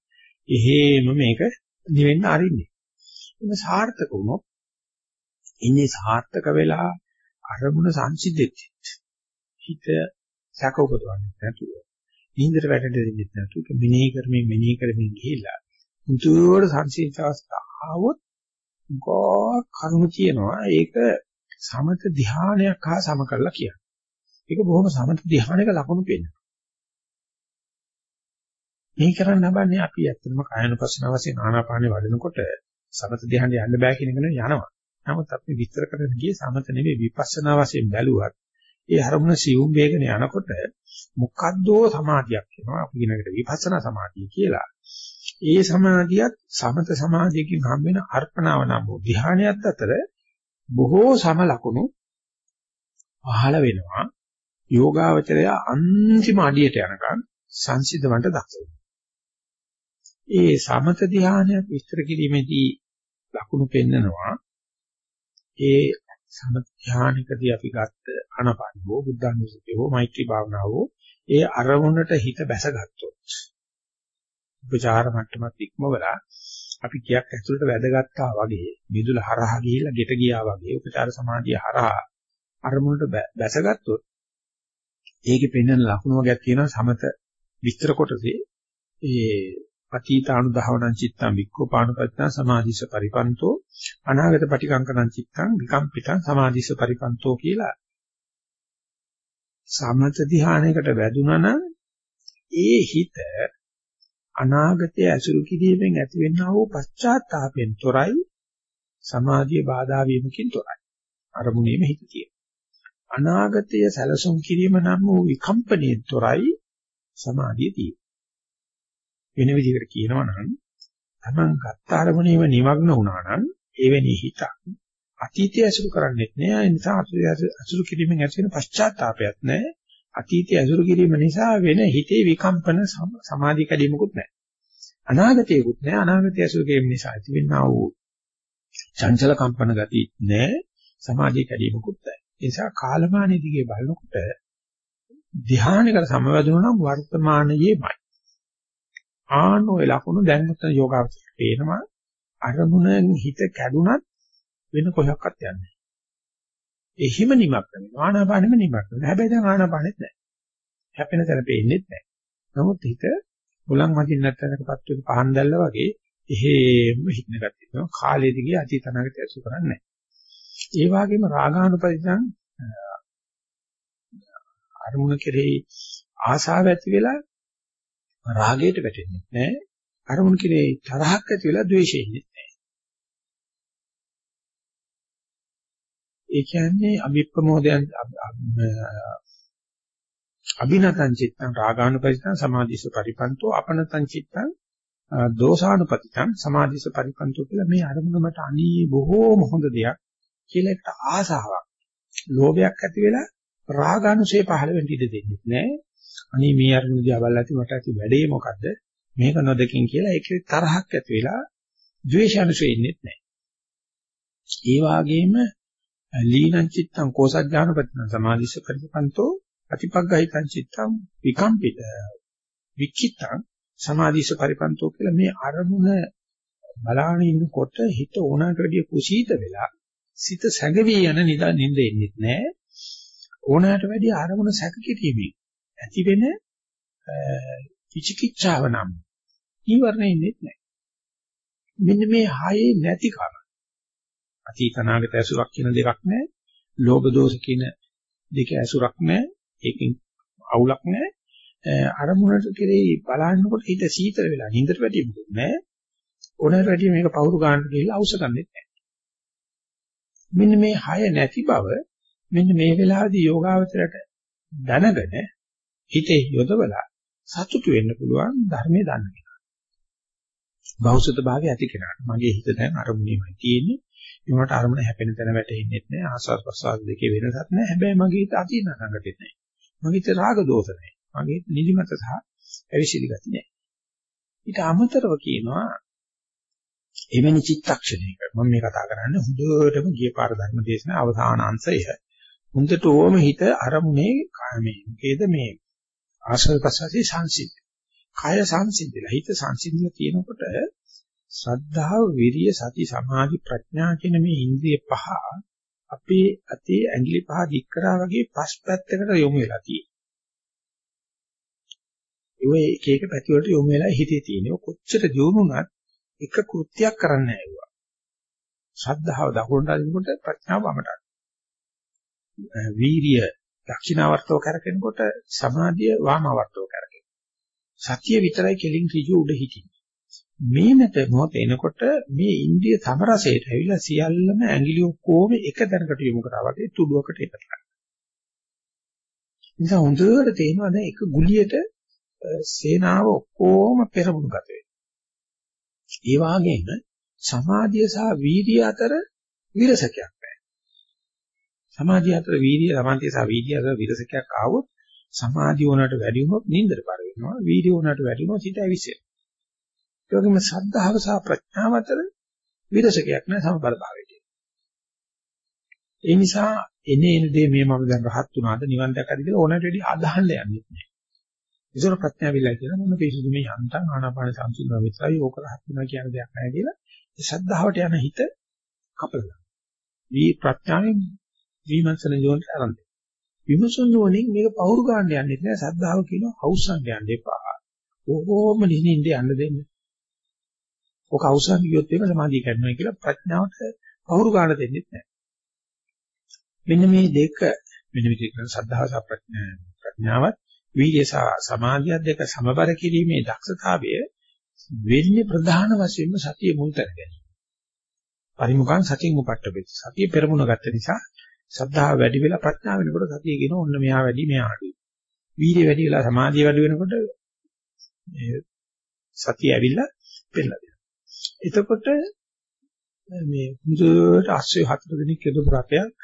එහෙම මේක නිවෙන්න අරින්නේ. ඒක සාර්ථක වුණොත් ඉන්නේ සාර්ථක වෙලා අරමුණ සංසිද්ධෙච්ච හිත සැක උපදවන්නේ නැතුව නින්දට වැටෙන්නේ නැතුව මෙනෙහි කරමින් මෙනෙහි කරමින් ගිහිල්ලා මුතුවර සංසිද්ධ අවස්ථාව આવොත් ගෝ කරුණු කියනවා ඒක සමත ධානයක් හා සම කරලා කියන්නේ. ඒක බොහොම සමත ධානයක ලකුණු පෙන්නනවා. මේ කරන්න හබන්නේ අපි ඇත්තටම කායනුපස්සන වශයෙන් ආනාපානෙ වඩනකොට සමත ධානය යන්න බෑ කියන එක යනවා. නමුත් අපි විස්තර කරන්න ගියේ සමත නෙවෙයි විපස්සනා වශයෙන් බැලුවත් ඒ අරමුණ සියුම් වේගන යනකොට මොකද්දෝ සමාධියක් වෙනවා. අපි කියනකට විපස්සනා සමාධිය කියලා. ඒ සමාධියත් සමත සමාධියකින් හම් වෙන අර්පණාව නම් වූ ධ්‍යානයත් අතර බොහෝ සම ලකුණු පහළ වෙනවා. යෝගාවචරය අන්තිම අඩියට යනකම් සංසිද්ධවන්ට දක්ෂ වෙනවා. ඒ සමත ධ්‍යානයක් විස්තර කිරීමේදී ලකුණු පෙන්නනවා. ඒ සමත ධ්‍යානිකදී අපි ගත්ත අනපනෝ බුද්ධානුස්සතිය හෝ මෛත්‍රී භාවනාව ඒ අරමුණට හිත බැසගත්තොත් උපචාර මට්ටමත් ඉක්මවලා අපි කියක් ඇතුළට වැදගත්තා වගේ මිදුල හරහා ගිහිල්ලා ගෙට ගියා වගේ උපචාර සමාධිය හරහා අරමුණට බැසගත්තොත් ඒකේ පෙන්වන ලකුණු වර්ගයක් තියෙනවා සමත විස්තර කොටසේ. ඒ අතීතානුධාවනං චිත්තං වික්ඛෝපානුපත්තා සමාධිස පරිපන්තෝ අනාගත පටිකංකනං චිත්තං විකම්පිතං සමාධිස පරිපන්තෝ කියලා. සමත ධානයකට වැදුනා නම් ඒ හිත අනාගතය ඇසුරු කිරීමෙන් ඇතිවෙනා වූ පශ්චාත්තාපයෙන් තොරයි සමාධිය බාධා වීමකින් තොරයි. අරමුණේම හිත තියෙන අනාගතය සැලසුම් කිරීම නම් වූ විකම්පණයෙන් තොරයි සමාධිය තියෙන වෙන විදිහකට කියනවා නම් Taman ගත්ත අරමුණේම නිමග්න වුණා නම් එවැනි හිතක් අතීතය ඇසුරු කරන්නේත් නෑ ඒ නිසා අසුරු කිරීමෙන් ඇති වෙන පශ්චාත්තාවයක් නෑ අතීතය ඇසුරු කිරීම නිසා වෙන හිතේ විකම්පන සමාධි කැඩීමකුත් නැහැ. අනාගතයකුත් නැහැ. අනාගතය ඇසුරු කිරීම නිසා ඇතිවෙනා වූ චංචල කම්පන ගති නැහැ. සමාධි කැඩීමකුත් නැහැ. ඒ නිසා කාලමානයේ දිගේ බලනකොට ධ්‍යානයකට සමවැදුණා නම් වර්තමානයේමයි. ආන ඔය ලකුණු දැන් උතන යෝගාවචරයට පේනවා අරමුණෙන් හිත කැඩුනත් වෙන කොහොක්වත් යන්නේ නැහැ. එහිම නිමක් වෙනවා. ආනාපානෙම නිමක් වෙනවා. හැබැයි දැන් ආනාපානෙත් නැහැ. හැපෙන තැන පේන්නේත් නැහැ. නමුත් හිත උලන් වදින්න නැත්නම්කපත් වෙන පහන් දැල්ල වගේ එහෙම හිටන ගැතිනවා. කාලයේ දිගේ අතීත අනාගත ඇසු කරන්නේ නැහැ. ඒ වගේම රාගානුපදිතං අරමුණ කෙරෙහි ආසාව ඇති වෙලා රාගයට වැටෙන්නේ නැහැ. අරමුණ කෙරෙහි තරහක් ඇති වෙලා ද්වේෂයෙන්නේ නැහැ. ඒ කියන්නේ අභිප්‍රමෝදයන් අභිනතං චිත්තං රාගානුපතිතං සමාධිස පරිපන්තෝ අපනතං චිත්තං දෝසානුපතිතං සමාධිස පරිපන්තෝ කියලා මේ අරමුණ මට අනී බොහෝම හොඳ දෙයක් කියලා එකට ආසාවක් ලෝභයක් ඇති වෙලා රාගානුසේ පහළ වෙන්න ඉඩ දෙන්නේ නැහැ අනී මේ අරමුණ දිහා බලලා ඇති මට ඇති වැඩේ මොකද්ද? මේක නොදකින් කියලා ඒකේ තරහක් ඇති වෙලා ද්වේෂානුසේ ඉන්නෙත් නැහැ ඒ වාගේම ලීනං චිත්තං කෝසඥානපතින සමාධිස්ස පරිපන්තෝ අතිපග්ගහිතං චිත්තං විකම්පිත. විචිත්තං සමාධිස්ස පරිපන්තෝ කියලා මේ අරමුණ බලාගෙන ඉන්නකොට හිත ඕනකට වැඩිය කුසීත වෙලා සිත සැඟවි යන නිදා නිින්ද එන්නේ නැහැ ඕනකට වැඩිය අරමුණ සැක කිරීමෙන් ඇති වෙන විචිකිච්ඡාව නම් ඊවරණෙ ඉන්නේ නැහැ මෙන්න මේ හයේ නැතිකම අතීත අනාගත ඇසුරක් කියන දෙකක් නැහැ. ලෝභ දෝෂ කියන දෙක ඇසුරක් නැහැ. ඒකෙන් අවුලක් නැහැ. අරමුණට කෙරෙහි බලනකොට හිත සීතල වෙලා නින්දට වැටි මොකුත් නැහැ. ඕනෑර වැඩි මේක පවුරු ගන්න ගිහලා අවශ්‍ය ගන්නෙත් නැහැ. මෙන්න මේ හය නැති බව මෙන්න මේ වෙලාවේදී යෝගාවචරයට දැනගෙන හිතේ යොදවලා සතුටු වෙන්න පුළුවන් ධර්මයේ දන්න කෙනා. බෞද්ධ භාවය ඇති කෙනාට මගේ හිත දැන් අරමුණේමයි තියෙන්නේ. ඒකට අරමුණ හැපෙන තැන වැටෙන්නේ නැහැ. ආස්වාද ප්‍රසආද දෙකේ වෙනසක් නැහැ. හැබැයි මගේ හිත අතීන සංගතෙත් නැහැ. මගේ හිත රාග දෝෂ නැහැ. මගේ හිත නිදිමත සහ අවිසිලි ගති නැහැ. ඊට අමතරව කියනවා එවැනි චිත්තක්ෂණයක මම මේ කතා කරන්නේ හොඳටම ගිය පාර ධර්ම දේශනා අවසාන අංශය. හොඳට ඕම හිත අරමුණේ කාමේ මොකේද මේ ආශ්‍රව ප්‍රසාරී සංසිද්ධ. කය සංසිද්ධිලා හිත සංසිද්ධිලා තියෙනකොට ශ්‍රද්ධාව, විරිය, සති, සමාධි, ප්‍රඥා කියන මේ ඉන්ද්‍රිය පහ අපේ අතේ ඇඟිලි පහ දික් කරා වගේ පස් පැත්තකට යොමු වෙලා තියෙනවා. ඒ එක එක පැති වලට යොමු වෙලා හිතේ තියෙනවා. කොච්චර දියුණුණත් එක කෘත්‍යයක් කරන්නේ නැහැ ශ්‍රද්ධාව දකුණට අදිනකොට ප්‍රඥාව වමට. වීරිය දක්ෂිනාවර්තව කරකිනකොට සමාධිය වාමවර්තව කරකින. සතිය විතරයි කෙලින් ඍජු උඩ හිටින්නේ. මේ නැත මොහොත එනකොට මේ ඉන්ද්‍රිය සමරසයට ඇවිල්ලා සියල්ලම ඇඟිලි ඔක්කොම එක තැනකට යොමු කරා වගේ තුඩුවකට එකතු කරනවා. නිසා හොඳට තේනවා දැන් එක ගුලියට සේනාව ඔක්කොම පෙරමුණු ගත වෙනවා. ඒ වගේම සමාධිය සහ වීර්යය අතර විරසකයක් නැහැ. සමාධිය අතර වීර්යය, සමාධිය සහ වීර්යය අතර විරසකයක් ආවොත් සමාධිය උනට වැඩි වුණොත් නින්දට පාර වෙනවා. වීර්යය උනට වැඩි වුණොත් හිත ඇවිස්සෙනවා. ඒ වගේම සද්ධාව සහ ප්‍රඥාව අතර විරසකයක් නැහැ සමබර භාවයට. ඒ නිසා එනේ එන දේ මේ මම දැන් රහත් වුණාද නිවන් දැක්කද කියලා ඕනට වැඩි අදහන්න යන්නේ නැහැ. ඒසොර ප්‍රඥාවිල්ලා කියලා මොන පිසුදු මේ යන්තම් ආනාපාන සංසිඳන විතරයි ඕක රහත් වෙනවා කියන දෙයක් නැහැ කියලා. ඒ ශ්‍රද්ධාවට යන හිත කපලා. මේ ප්‍රඥාවෙන් විමර්ශන යෝන්ට ආරම්භ. විමර්ශන යෝනින් මේක පවුරු ගන්න යන්නේ නැහැ. ශ්‍රද්ධාව කියනවා හවුස්සන් යන්න එපා. ඕකෝම නිහින්ද යන්න දෙන්න. ඔක අවසන් ගියොත් එimhe සමාධිය කරනවා කියලා ප්‍රඥාවට පවුරු ගන්න දෙන්නේ නැහැ. මෙන්න මේ දෙක මෙන්න මේ දෙක සද්ධාව සහ ප්‍රඥාවත් වීර්ය සහ සමාධිය දෙක සමබර කිරීමේ දක්ෂතාවය වෙන්නේ ප්‍රධාන වශයෙන්ම සතිය මුල් කර ගැනීම. පරිමුඛං සතිය මුපට්ඨපෙත්. සතිය පෙරමුණ ගත්ත නිසා සද්ධාව වැඩි වෙලා ප්‍රඥාව වෙනකොට සතිය කියන ඔන්න මෙහා වැඩි මෙහා අඩුයි. වීර්ය වැඩි වෙලා සමාධිය වැඩි වෙනකොට මේ සතිය ඇවිල්ලා පෙන්නලා දෙනවා. එතකොට මේ මුදුට අස්සය හතර දෙනෙක් යදපු රටයක්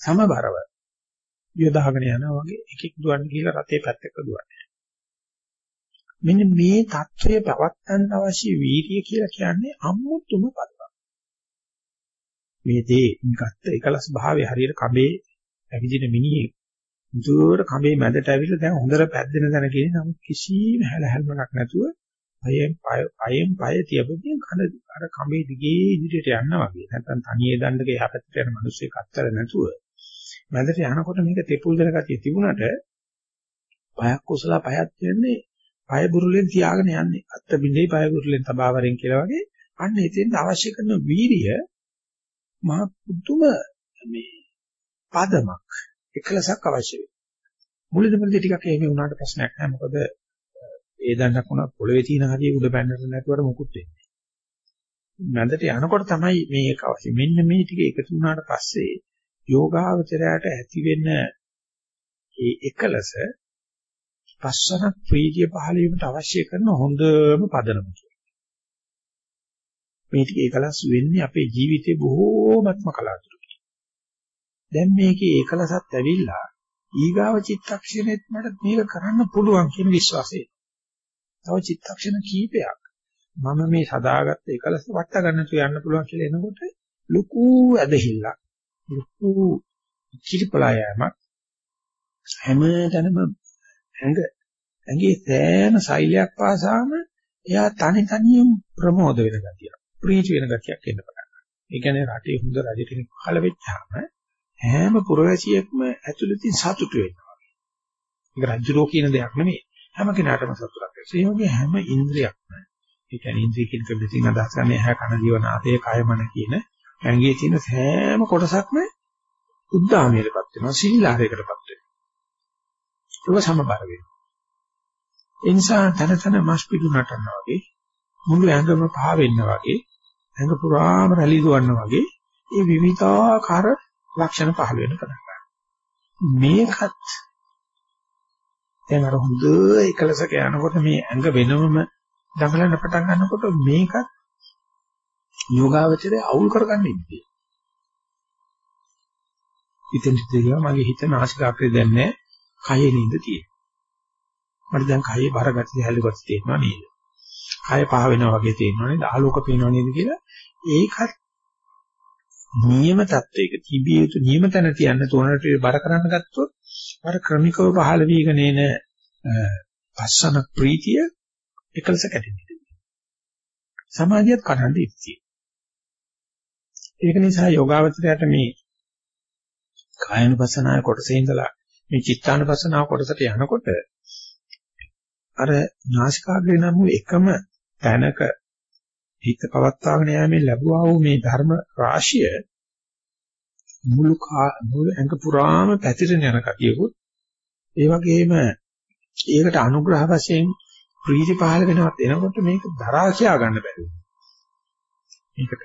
සමබරව යොදාගෙන යනවා වගේ එකෙක් දුවන්න කියලා රතේ පැත්තක දුවන්නේ. මෙන්න මේ தත්ත්වය පවත්වන්න අවශ්‍ය වීර්ය කියලා කියන්නේ අමුතුම බලය. මේ දේ ගත්ත එකලස් භාවයේ හරියට කඹේ ඇවිදින මිනිහෙක් දුර කඹේ මැදට ඇවිල්ලා දැන් හොඳට පැද්දෙන තැන කියන්නේ නමුත් කිසිම හැලහැල්මක් නැතුව පයෙන් පයෙන් පය තියපදින් කන අර කඹේ දිගේ ඉදිරියට යනවා වගේ. නැත්නම් තනියේ දණ්ඩක යහපැත්තට යන මිනිස්සෙක් අත්තර නැතුව මැදට යනකොට මේක තෙපුල් දෙන කතිය තිබුණට පයක් කුසලා පයක් කියන්නේ පය බුරුලෙන් තියාගෙන යන්නේ. අත්ත බින්දේ පය බුරුලෙන් තබාවරෙන් කියලා වගේ අන්න එතෙන් අවශ්‍ය කරන වීරිය මහ පුදුම මේ පදමක් එකලසක් අවශ්‍ය වෙනවා. මුලදී මුලදී ටිකක් එහෙම වුණාට ප්‍රශ්නයක් නැහැ. මොකද ඒ දණ්ඩක් වුණා පොළවේ තියෙන හරිය උඩ බැන්නට නැතුවට මොකුත් වෙන්නේ. මැදට යනකොට තමයි මේක අවශ්‍ය. මෙන්න මේ ටික එකතු වුණාට පස්සේ යෝගාවචරයට ඇති වෙන ඒ එකලස පස්සන ප්‍රීතිය පහළ වීමට අවශ්‍ය කරන හොඳම පදනම මේ ටික එකලස් වෙන්නේ අපේ ජීවිතේ බොහෝමත්ම කලාතුරකින්. දැන් මේකේ එකලසත් ඇවිල්ලා ඊගාව චිත්තක්ෂණෙත් මට මේක කරන්න පුළුවන් කියන විශ්වාසය. තව චිත්තක්ෂණ කීපයක් මම මේ සදාගත්ත එකලස වට ගන්න තු යන්න පුළුවන් කියලා එනකොට ලুকু ඇදහිල්ලක් ලুকු කිලිපලායමක් හැමතැනම ඇඟ ඇඟේ සෑම සෛලයක් පාසාම එයා තනි තනියම ප්‍රමෝද වෙන ගතියක් ප්‍රීති වෙන ගතියක් එන්න පටන් ගන්නවා. ඒ කියන්නේ රටේ හොඳ රජ කෙනෙක් පහළ වෙච්චාම හැම පුරවැසියෙක්ම ඇතුළතින් සතුටු වෙනවා. ඒක රජුරෝ කියන දෙයක් නෙමෙයි. හැම කෙනාටම සතුටක් ඒ වගේ හැම ඉන්ද්‍රියක්ම ඒ කියන්නේ ඉන්ද්‍රිය කියන දෙකකින් අදහස් කරන්නේ ඇහැ කන දිව නාසය කය මන කියන ඇඟේ තියෙන සෑම කොටසක්ම උද්දාමයටපත් වෙනවා සීලාරයකටපත් වෙනවා ඒක සමබර වෙනවා ඒ නිසා තන තන මස් පිටු නටනවා වගේ මුළු ඇඟම පහ වෙන්න වගේ ඇඟ පුරාම රැලි දුවනවා වගේ ඒ විවිධාකාර ලක්ෂණ පහළ වෙන පටන් ගන්නවා මේකත් දැන් අර හොඳ එකලසක යනකොට මේ ඇඟ වෙනවම දඟලන්න පටන් ගන්නකොට මේකත් යෝගාවචරය අවුල් කරගන්න ඉන්නේ. ඉතින් ඉතින් මගේ හිත නාසිකාග්‍රේ දැන් නැහැ. කයේ නිඳ තියෙනවා. මට දැන් කයේ බරගතිය හැලුගතිය තියෙනවා නේද? කය පහ වෙනවා වගේ තියෙනවා නේද? ආලෝක පේනවා නේද කියලා ඒකත් නියම තත්වයක තිබිය යුතු නියම තැන තියන්න තෝරනට බර කරන්න ගත්තොත් අර ක්‍රමිකව පහළ වීගෙන එන පස්සන ප්‍රීතිය එකලස කැටෙන්නේ. සමාධියත් කඩන්න ඉති. ඒක නිසා යෝගාවචරයට මේ කායනුපස්සනාවේ කොටසේ ඉඳලා මේ චිත්තානුපස්සනාව කොටසට යනකොට අර නාසිකාග්‍රේ නම් එකම තැනක හිත පවත්වාගෙන යෑමෙන් ලැබුවා වූ මේ ධර්ම රාශිය මුළු මුළු ඇඟ පුරාම පැතිරෙන යන කතියකුත් ඒ වගේම ඒකට අනුග්‍රහ වශයෙන් ප්‍රීති පහල වෙනවත් එනකොට මේක දරා කියා ගන්න බැරි මේකට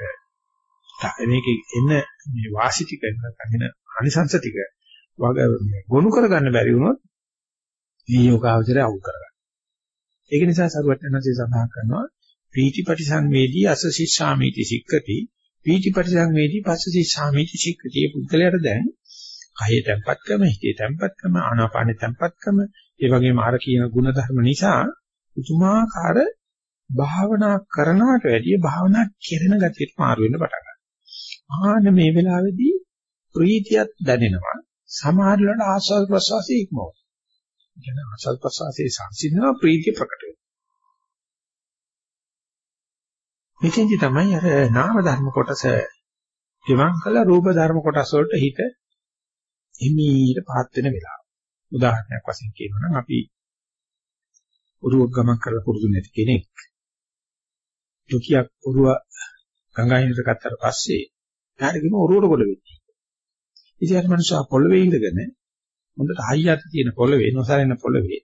මේකේ එන මේ වාසි ටික නැත්නම් අනිසංස ටික වගේ ගොනු කරගන්න බැරි වුණොත් මේ යෝගාවචරය අවුල් කරගන්න. ඒක නිසා සරුවත් යනසේ සඳහන් කරනවා පීතිපටි සංවේදී අසසිස්සාමීති සික්කති පීතිපටි සංවේදී පස්සසිස්සාමීති සික්කති. මේ පුද්ගලයාට දැන් කයේ තැම්පත්කම, හිතේ තැම්පත්කම, ආනාපානේ තැම්පත්කම, ඒ වගේම අර කියන ගුණ ධර්ම නිසා උතුමාකාර භාවනා කරනවට වැඩිය භාවනා කෙරෙන ගතියට මාරු වෙන්න පටන් ගන්නවා. ආන්න මේ වෙලාවේදී ප්‍රීතියක් දැනෙනවා. සමහර වෙලාවට ආස්වාද ප්‍රසවාසී ඉක්මව. කියන ආස්වාද ප්‍රසවාසී සංසිඳනවා ප්‍රීතිය ප්‍රකට වෙනවා. මෙතෙන්දි තමයි අර නාම ධර්ම කොටස ගෙවම් කළ රූප ධර්ම කොටස වලට හිත එමීට පාත් වෙන වෙලාව. උදාහරණයක් වශයෙන් කියනවා නම් අපි උරුවක් ගමන් කරලා පුරුදු නැති කෙනෙක් දුකියක් උරුව ගංගායිනට ගත්තට පස්සේ යාට කිම උරුවට කොට වෙන්නේ. ඉතින් අර මනුස්සයා පොළවේ ඉඳගෙන හොඳට හයියට තියෙන පොළවේ නොසැලෙන පොළවේ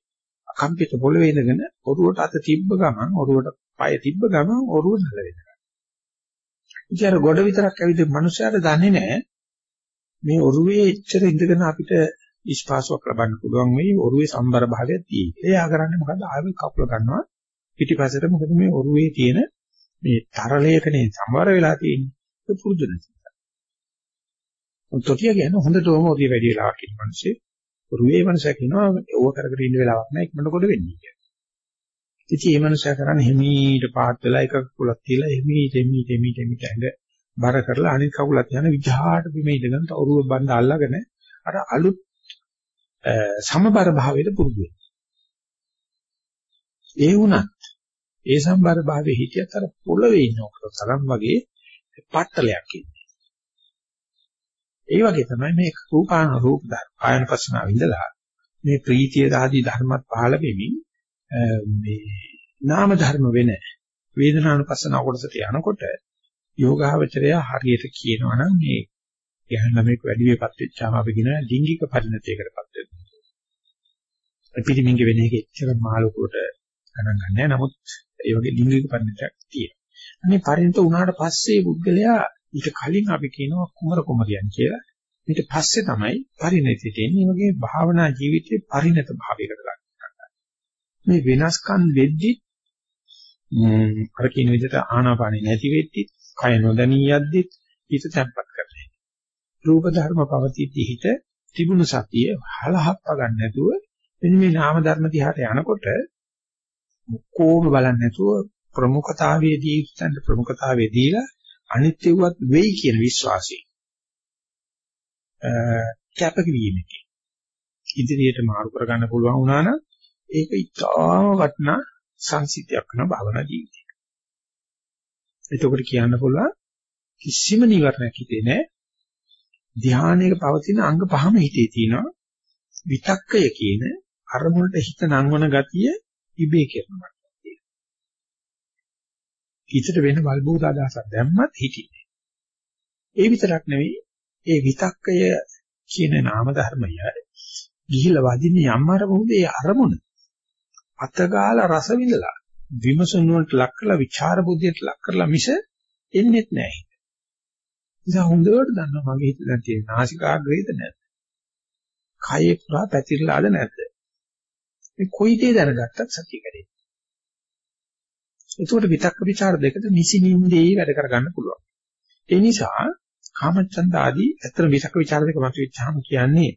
අකම්පිත පොළවේ ඉඳගෙන උරුවට අත තිබ්බ ගමන් උරුවට පය තිබ්බ ගමන් උරුව නල වෙනවා. ඉතින් අර ගොඩ විතරක් ඇවිත් මනුස්සයාට දන්නේ නැහැ මේ ඔරුවේ එච්චර ඉඳගෙන අපිට ඉස්පාසුවක් ලබන්න පුළුවන් වෙයි ඔරුවේ සම්බර භාවයක් තියෙයි. එයා කරන්නේ මොකද? ආයෙත් කපල ගන්නවා පිටිපසට මොකද මේ ඔරුවේ තියෙන මේ තරලයකනේ සම්බර වෙලා තියෙන්නේ. ඒක පුරුදු නැති. ඔතොටිය කියන්නේ හොඳටම ඔරිය වැඩි වෙලාවක් ඉන්න මිනිස්සේ ඔරුවේ මනසක් ඉනවා ඕව කරගෙන ඉන්න වෙලාවක් නැහැ ඉක්මනට කොට වෙන්නේ කියලා. ඉතින් මේ මනුස්සයා කරන්නේ හිමීට පාත් වෙලා එකක කුලක් තියලා හිමීට හිමීට හිමීට හිමීට ඇඟ බර කරලා අනිත් කකුලත් යන විජහාට බිම ඉඳගෙන තවරුව බඳ අල්ලගෙන අර අලුත් සමබර භාවයට පුරුදු ඒ වුණත් ඒ සම්බර භාවයේ හිටියත් අර පොළවේ ඉන්නකොට තරම් වගේ පට්ටලයක් ඉන්නේ. ඒ වගේ තමයි මේ රූපාන රූප ආයන පස්සනාව ඉඳලා මේ ප්‍රීතිය ආදී ධර්මත් පහළ වෙමින් මේ නාම ධර්ම වෙන වේදනානුපස්සන කොටසට යනකොට යෝගාවචරය හරියට කියනවා නම් මේ යහන ළමෙක් වැඩි වෙපත් වෙච්චාම අපි කියන ලිංගික පරිණතයකටපත් වෙනවා. පිටිමින්ගේ වෙන එක එච්චර මාළුකුවට ගණන් ගන්නෑ. නමුත් ඒ වගේ ලිංගික පරිණතයක් තියෙනවා. අනේ පරිණත වුණාට පස්සේ පුද්ගලයා ඊට කලින් අපි කියනවා කුමර කුමරියන් කියලා. ඊට පස්සේ තමයි පරිණතයට එන්නේ. මේ වගේ භාවනා ජීවිතේ පරිණත භාවයකට ලක් මේ වෙනස්කම් වෙද්දි අර කියන විදිහට ආනාපානෙ නැති වෙද්දි කය නොදැනී යද්දි හිත තැම්පත් කරන්නේ. රූප ධර්ම පවතිද්දී හිත තිබුණු සතිය හලහප්ප ගන්න නැතුව මෙන්න මේ නාම ධර්ම දිහාට යනකොට කොහොම බලන්නේ නැතුව ප්‍රමුඛතාවයේදී ඉස්සන් ප්‍රමුඛතාවයේ දීලා අනිත්‍යවත් වෙයි කියන විශ්වාසය. කැපකිරීමකින් ඉදිරියට මාරු කරගන්න පුළුවන් වුණා නම් ඒක ඉතාම වටිනා සංසිද්ධියක් වෙන භවනා ජීවිතය. එතකොට කියන්න පුළුවන් කිසිම නිවර්ණයක් හිතේ නැහැ. ධානයක පවතින අංග පහම හිතේ තියෙනවා. විතක්කය කියන අරමුණට හිත නංවන ගතිය ඉබේ කරනවා. හිතට වෙන වල්බෝධ අදහසක් දැම්මත් හිතින්නේ. ඒ විතරක් නෙවෙයි ඒ විතක්කය කියන නාම ධර්මය ගිහිලා වදින්නේ යම් අරමුණද ඒ අරමුණ අතගාලා රස විඳලා විමසනුවට ලක් කරලා විචාර බුද්ධියට ලක් කරලා මිස එන්නේත් නැහැ. ඉතින් හොඳට දන්නවා මගේ හිත දැන් තියෙන නාසිකාග්‍රේද නැද්ද? කයේ පුරා පැතිරලාද නැද්ද? මේ කොයි දේ දැනගත්තත් සතිය කැඩේ. එතකොට විතක්ක ਵਿਚාර දෙකද නිසිනින්දේ වැඩ කරගන්න පුළුවන්. ඒ නිසා කාමච්ඡන්ද ආදී අතර විතක්ක ਵਿਚාර දෙක මතුවෙච්චාම කියන්නේ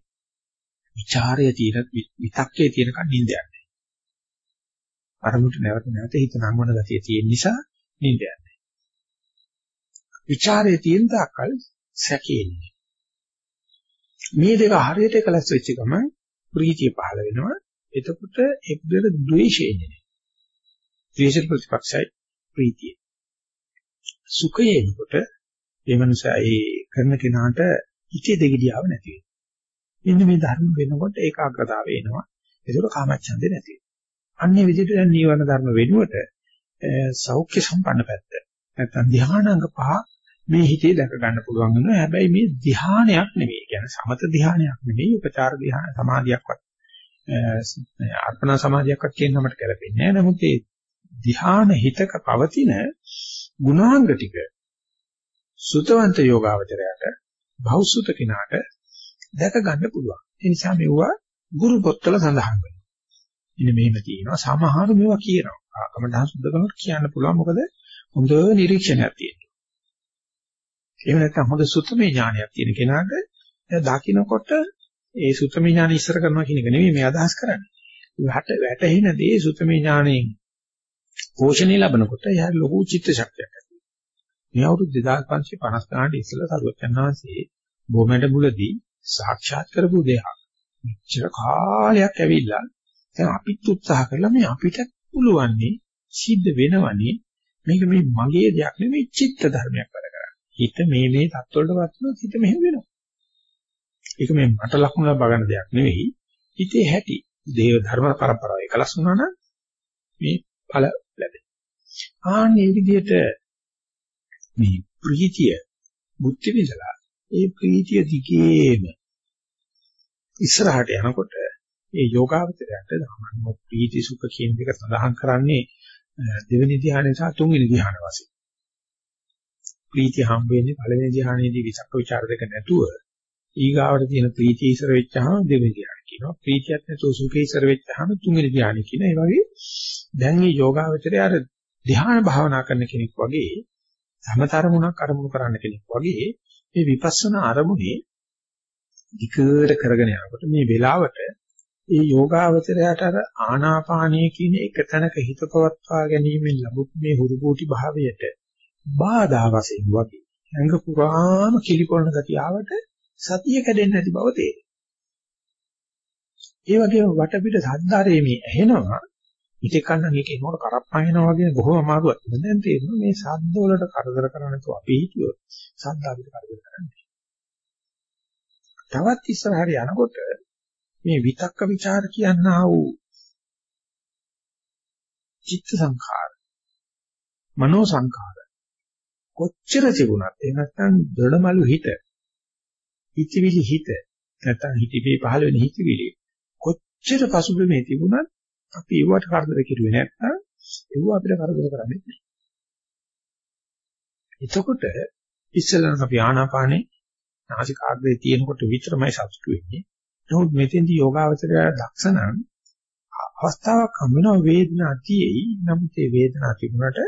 ਵਿਚාරය තියෙන විතක්කේ තියෙන කන්දින්දයක්. අරමුණට නැවත නැවත හිත නංවන ගතිය තියෙන නිසා නින්දයක්. ਵਿਚාරයේ තියෙන තාක්කල් සැකේන්නේ. මේ දෙක හරියට එකලස් වෙච්ච ගමන් ප්‍රීතිය පහළ වෙනවා. එතකොට එක්දෙර ද්වේෂය එන්නේ. ද්වේෂ ප්‍රතිපක්ෂයි ප්‍රීතිය. සුඛය එනකොට ඒ මනුස්සයා ඒ කරන කෙනාට හිතේ දෙගිඩියාව නැති වෙනවා. මෙන්න මේ ධර්ම වෙනකොට ඒකාග්‍රතාවය එනවා. ඒකට කාමච්ඡන්දේ නැති වෙනවා. අන්නේ විදිහට දැන් නීවරණ ධර්ම වෙනුවට සෞඛ්‍ය සම්පන්න පැත්ත. නැත්නම් ධානාංග පහ මේ හිතේ දැක ගන්න පුළුවන් වෙනවා. හැබැයි මේ ධානයක් නෙවෙයි. කියන්නේ සමත ධානයක් නෙවෙයි. උපචාර ධාන සමාධියක්වත් අර්පණ සමාධියක්වත් කියන නමට ගැලපෙන්නේ නැහැ. නමුත් ඒ ධාන හිතක පවතින ගුණාංග ටික සුතවන්ත යෝගාවචරයට භෞසුත කිනාට දැක ගන්න පුළුවන්. ඒ නිසා මෙවුවා ගුරු පොත්වල සඳහන් වෙනවා. ඉතින් මෙහෙම තියෙනවා. සමහර මේවා කියනවා. ආකමඩහ සුද්ධ කරනකොට කියන්න පුළුවන්. මොකද හොඳ නිරීක්ෂණයක් තියෙනවා. එහෙම නැත්නම් හොඳ සුතමේ ඥානයක් තියෙන කෙනාට දකින්නකොට ඒ සුතමේ ඥාන ඉස්සර කරනවා කියන එක නෙමෙයි මේ අදහස් කරන්නේ. වැට වැටෙන දේ සුතමේ ඥාණයෙන් පෝෂණය ලැබනකොට එයා ලොකු චිත්ත ශක්තියක් ඇති වෙනවා. මේ අවුරුදු 2550 ගානට ඉස්සෙල්ලා සරුවචනාංශයේ බොමැඩ මුලදී සාක්ෂාත් කරපු දෙයක්. මෙච්චර කාලයක් ඇවිල්ලා දැන් අපිත් උත්සාහ කරලා මේ අපිට පුළුවන්නේ සිද්ධ වෙනවනේ මේක මේ මගේ දෙයක් නෙමෙයි චිත්ත ධර්මයක් වැඩ කරන්නේ. හිත මේ මේ தත්වලට වත්නොත් හිත මෙහෙම වෙනවා. ඒක මේ මට ලකුණු ලබා ගන්න දෙයක් නෙවෙයි. හිතේ හැටි. දේව ධර්ම පරම්පරාව එකලස් වුණා නම් මේ ඵල ලැබෙනවා. ආන්නේ විදිහට මේ ප්‍රීතිය බුද්ධ විදලා ඒ ප්‍රීතිය දිගේම ඉස්සරහට යනකොට ඒ යෝගාවචරයට ධර්මම ප්‍රීති සුඛ කියන දෙක සඳහන් කරන්නේ දෙවෙනි ධ්‍යානය සහ තුන්වෙනි ධ්‍යාන වශයෙන්. ප්‍රීතිය හම්බ වෙන්නේ පළවෙනි ධ්‍යානයේදී විසක්ක ਵਿਚාර දෙක නැතුව ඊගාවට තියෙන ප්‍රීතිය ඉස්සර වෙච්චාම දෙවෙනි ධ්‍යාන කියනවා. ප්‍රීතියත් නැතුව සුඛය ඉස්සර වෙච්චාම තුන්වෙනි ධ්‍යාන කියන. ඒ වගේ දැන් මේ යෝගාවචරය අර ධ්‍යාන භාවනා කරන කෙනෙක් වගේ සමතරමුණක් අරමුණු කරන්න කෙනෙක් වගේ මේ විපස්සනා අරමුණේ විකර කරගෙන යනකොට මේ වෙලාවට ඒ යෝගාවචරයට අර ආනාපානීය කියන එක තැනක හිත පවත්වා ගැනීමෙන් ලැබුත් මේ හුරුබූටි භාවයට බාධා වශයෙන් වගේ ඇඟ පුරාම කිලිපොළන ගතිය ආවට සතිය කැඩෙන්නේ නැති බව තේරෙනවා. ඒ වගේම වටපිට සද්දාරේ මේ ඇහෙනවා ඉතිකන්න මේක එනකොට කරප්පහිනවා වගේ බොහෝ අමාරුවක්. දැන් තේරෙනවා මේ සද්ද වලට කරදර කරන්නේ නැතුව අපි හිතුවොත් සද්ද අපිට කරදර කරන්නේ. තවත් ඉස්සරහට යනකොට මේ විතක්ක ਵਿਚාර කියනා වූ චිත්ත සංඛාර, මනෝ සංඛාර කොච්චර තිබුණත් එහෙම නැත්නම් දොඩමලු හිත, හිතවිලි හිත නැත්නම් හිතේ පහළ වෙන හිතවිලි කොච්චර පසුබිමේ තිබුණත් අපි ඒවට කරදර කෙරුවේ නැත්නම් ඒව අපිට කරදර කරන්නේ නැහැ. එතකොට ඉස්සෙල්ලා අපි ආනාපානේ නාසිකාග්‍රේ තියෙනකොට විතරමයි සතුටු වෙන්නේ. නමුත් මෙතෙන්දී යෝගාවචරය දක්ෂණං අවස්ථාවක් හම් වෙනවා වේදනාව තියෙයි. නමුත් ඒ වේදනාව තිබුණට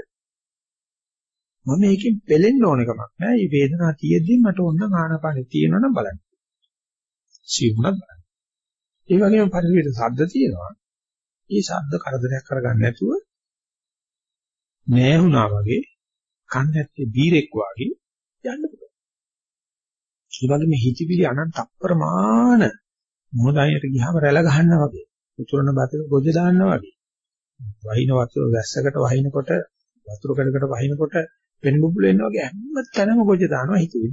මම මේකෙන් පෙලෙන්න ඕන එකක් නෑ. මේ වේදනාව තියෙද්දි මට ඕන ආනාපානෙ තියෙනවනම් බලන්න. සිවුණක් බලන්න. ඒ වගේම පරිවිත ශබ්ද තියෙනවා. ඒ ශබ්ද කරදරයක් කරගන්න නැතුව නෑහුණා වගේ කන් ඇත්තේ බීරෙක් වගේ යන්න පුළුවන්. ඒ වගේ මේ හිතවිලි අනන්ත අප්‍රමාණ මොහොතයියට ගියාම රැළ ගහන්නා වගේ උතුරන බතක ගොජ දාන්නා වගේ වහින වතුර වැස්සකට වහිනකොට වතුර කඩකට වහිනකොට වෙන බුබුල එනවා වගේ හැම තැනම ගොජ දානවා හිතවිලි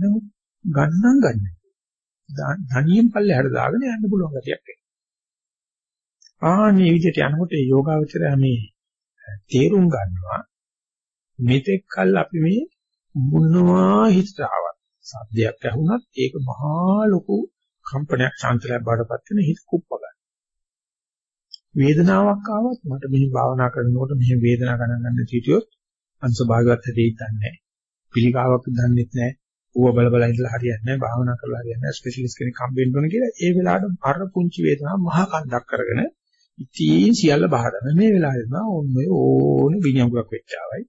ගන්නම් ගන්න. ධනියෙන් පල්ලෙහාට දාගෙන යන්න පුළුවන් ගතියක් එනවා. ආන්නේ විදිහට යනකොට මේ යෝගාවචරය මේ තේරුම් ගන්නවා මෙතෙක් කල් අපි මේ මොනවා හිතට ආවත් සද්දයක් ඇහුණත් ඒක මහා ලොකු කම්පනයක් ශාන්තලයක් බාටපත් වෙන හිත කුප්ප ගන්න. වේදනාවක් ආවත් මට මෙහි භාවනා කරනකොට මෙහි වේදනාව ගණන් ගන්න හිටියොත් අංශ භාගවත් දෙයක් දන්නේ නැහැ. පිළිකාවක් දන්නෙත් නැහැ. ඌව බල බල ඉඳලා හරියන්නේ නැහැ. භාවනා කරලා හරියන්නේ නැහැ. ස්පෙෂලිස්ට් කෙනෙක් හම්බෙන්න ඕන කියලා ඒ වෙලාවට අර පුංචි වේදනාව මහා කන්දක් කරගෙන ඉතින් සියල්ල බහදම මේ වෙලාවේ තමයි ඕනේ ඕනේ විඤ්ඤාණයක් වෙච්චාවයි.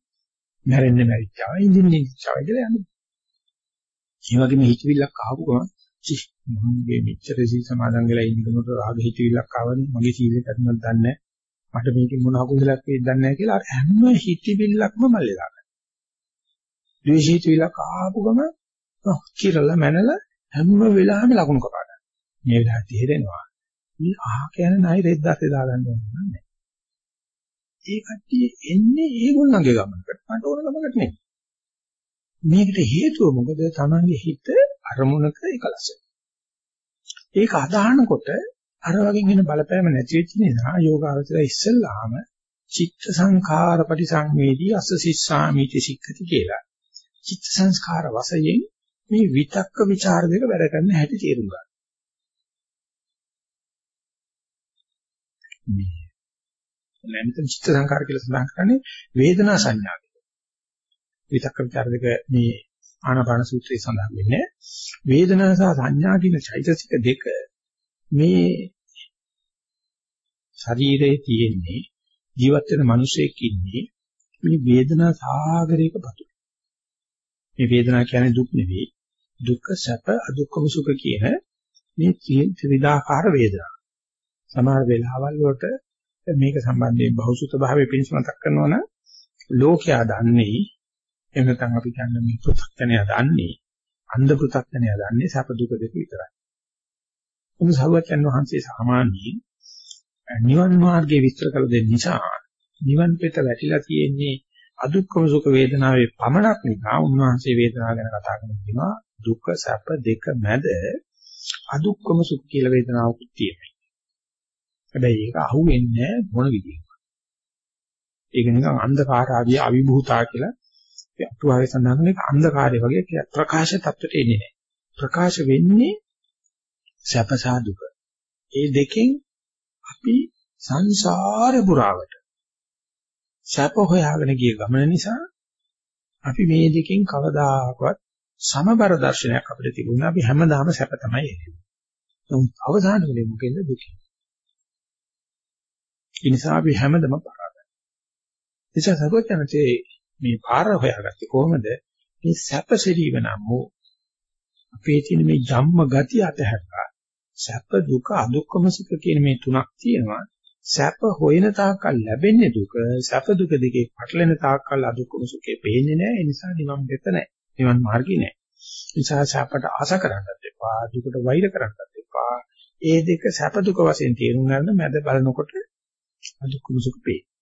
මැරෙන්නේ මැරිච්චාවයි. ඉඳින්නේ ඉච්චාවයි කියලා යන්නේ. ඒ වගේම හිතවිල්ලක් අහපු ගමන් චි මගේ මෙච්චර සීල් සමාදන් වෙලා ඉන්නකොට රාග හිතවිල්ලක් ආවනේ මගේ සීලේ කරුණක් දන්නේ මට මේකේ මොන අකුසලයක් වේද දන්නේ නැහැ කියලා අර හැම හිතවිල්ලක්ම මල්ලේ දාගන්න. ද්වේෂ හිතවිල්ලක් ආපු ගමන් කිරලා මැනලා හැම වෙලාවෙම ලකුණු කපා ගන්න. මේ වෙලාවට තේරෙනවා මේ අහ කියන නයි රෙද්දාසේ දාගන්න ඕනේ නැහැ. ඒ කට්ටිය එන්නේ ඒගොල්ලන්ගේ ගමනකට මට ඕන ගමනකට නෙමෙයි. මේකට හේතුව මොකද? තමන්ගේ හිත අරමුණක එකලස. ඒක අදහනකොට අර වගේ වෙන බලපෑම නැති වෙච්ච නිසා යෝගාවචර ඉස්සල්ලාම චිත්ත සංඛාර පරිසංවේදී අස්ස සිස්සාමිති සික්ඛති කියලා. චිත්ත සංස්කාර වශයෙන් මේ විතක්ක ਵਿਚාර දෙක වැඩ කරන හැටි තේරුම් ගන්න. මේ නැත්නම් චිත්ත සංකාර කියලා සඳහන් කරන්නේ වේදනා සංඥා. විතක්ක ਵਿਚාර දෙක මේ ආනාපාන සූත්‍රයේ සඳහන් වෙන්නේ වේදනා සහ සංඥා කියන චෛතසික දෙක මේ ශරීරයේ තියෙන්නේ ජීවත් වෙන මිනිසෙක් ඉන්නේ මේ වේදනා සාගරයක පතුල. මේ වේදනා කියන්නේ දුක් නෙවෙයි. දුක්ඛ සැප අදුක්ඛම සුඛ කියන මේ ත්‍රිවිධාකාර වේදනා. සමහර වෙලාවල් වලට මේක සම්බන්ධයෙන් බහුසුත භාවයේ පිණිස මතක් කරනවා නම් ලෝකයා දන්නේ එහෙම නැත්නම් අපි කියන්නේ මේ පෘථග්ජනය දන්නේ අන්ධ පෘථග්ජනය දන්නේ සැප දුක දෙක විතරයි. මොකද සරුවචන් වහන්සේ සාමාන්‍යයෙන් නිවන් මාර්ගයේ විස්තර කළ දෙන්න නිසා නිවන් පිට වැටිලා තියෙන්නේ අදුක්කම සුඛ වේදනාවේ පමණක් නිසා උන්වහන්සේ වේදනාව ගැන කතා කරනවා දුක සැප දෙක මැද අදුක්කම සුඛ කියලා වේදනාවක් තියෙනවා. හැබැයි ඒක අහුවෙන්නේ මොන විදිහකට. ඒක නිකන් අන්ධකාර ආදී අවිභූතා කියලා අටුවාවේ සඳහන් කරන එක අන්ධකාරය වගේ ප්‍රකාශ තත්ත්වයට එන්නේ නැහැ. ප්‍රකාශ වෙන්නේ සැප සහ දුක. ඒ දෙකෙන් අපි සංසාර පුරාවට සැප හොයාගෙන ගිය ගමන නිසා අපි මේ දෙකෙන් කවදාකවත් සමබර දර්ශනයක් අපිට තිබුණා. අපි හැමදාම සැප තමයි එන්නේ. නමුත් අවසාන වෙලේ මොකෙන්ද දුක? ඒ නිසා අපි හැමදම පරාදයි. නිසා සරුවචනතේ මේ පාර හොයාගත්තේ කොහොමද? මේ සැප සිරීම නම් වූ අපේ තියෙන මේ ජම්ම ගති අතහැරලා සැප දුක අදුක්කම සුඛ කියන මේ තුනක් තියෙනවා. සැප හොයන තාක්කල් ලැබෙන්නේ දුක. සැප දුක දෙකේ පටලෙන තාක්කල් අදුක්කම සුඛේ පේන්නේ නැහැ. ඒ නිසා නිවන් දෙත නැහැ. නිවන් මාර්ගය නැහැ. නිසා සැපට ආස කරන්නත් එපා. දුකට වෛර කරන්නත් එපා. ඒ දෙක සැප දුක වශයෙන් තේරුම් ගන්න මැද බලනකොට අදුක්කම සුඛ පේනවා.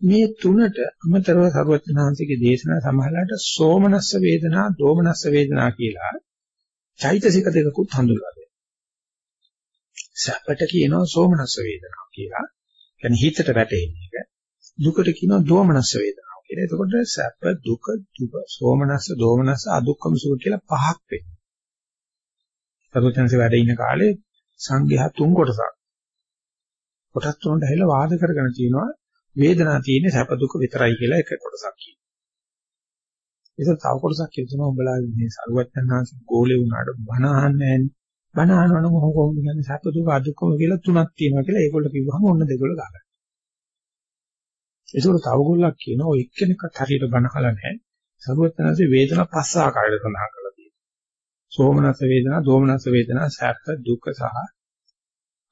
මේ තුනට අමතරව සරුවචනාංශිකේ දේශනා සමහරලාට සෝමනස්ස වේදනා, දෝමනස්ස වේදනා කියලා චෛතසික දෙකකුත් හඳුන්වලා දෙනවා. සැපට කියනවා සෝමනස්ස වේදනා කියලා. කියන්නේ හිතට වැටෙන එක. දුකට කියනවා දෝමනස්ස වේදනා කියලා. එතකොට සැප, දුක, දුක, සෝමනස්ස, දෝමනස්ස, අදුක්කම සුඛ කියලා පහක් වෙනවා. සරුවචනාංශේ වැඩ ඉන්න කාලේ සංඝයා තුන් කොටසක්. කොටස් තුනට හැල වාද කරගෙන තියෙනවා වේදනාව තියෙන්නේ සැප දුක විතරයි කියලා එක කොටසක් කියනවා. ඒක තව කොටසක් කියනවා උඹලා මේ සරුවත්තරනාංශ ගෝලේ වුණාට බණ අහන්නේ නැහැ. බණ අහනවනම් කොහොමද කියන්නේ සැප දුක අදුක්කම කියලා තුනක් තියෙනවා කියලා ඒගොල්ලෝ කිව්වහම ඔන්න දෙගොල්ලෝ ගහගන්න. ඒසොර තව ගොල්ලක් කියනවා ඔය එක්කෙනෙක්වත් හරියට බණ අහලා නැහැ. සරුවත්තරනාංශේ වේදනා පස්ස ආකාරයට සඳහන් කරලා තියෙනවා. සෝමනස්ස වේදනා, දෝමනස්ස වේදනා, සැප දුක සහ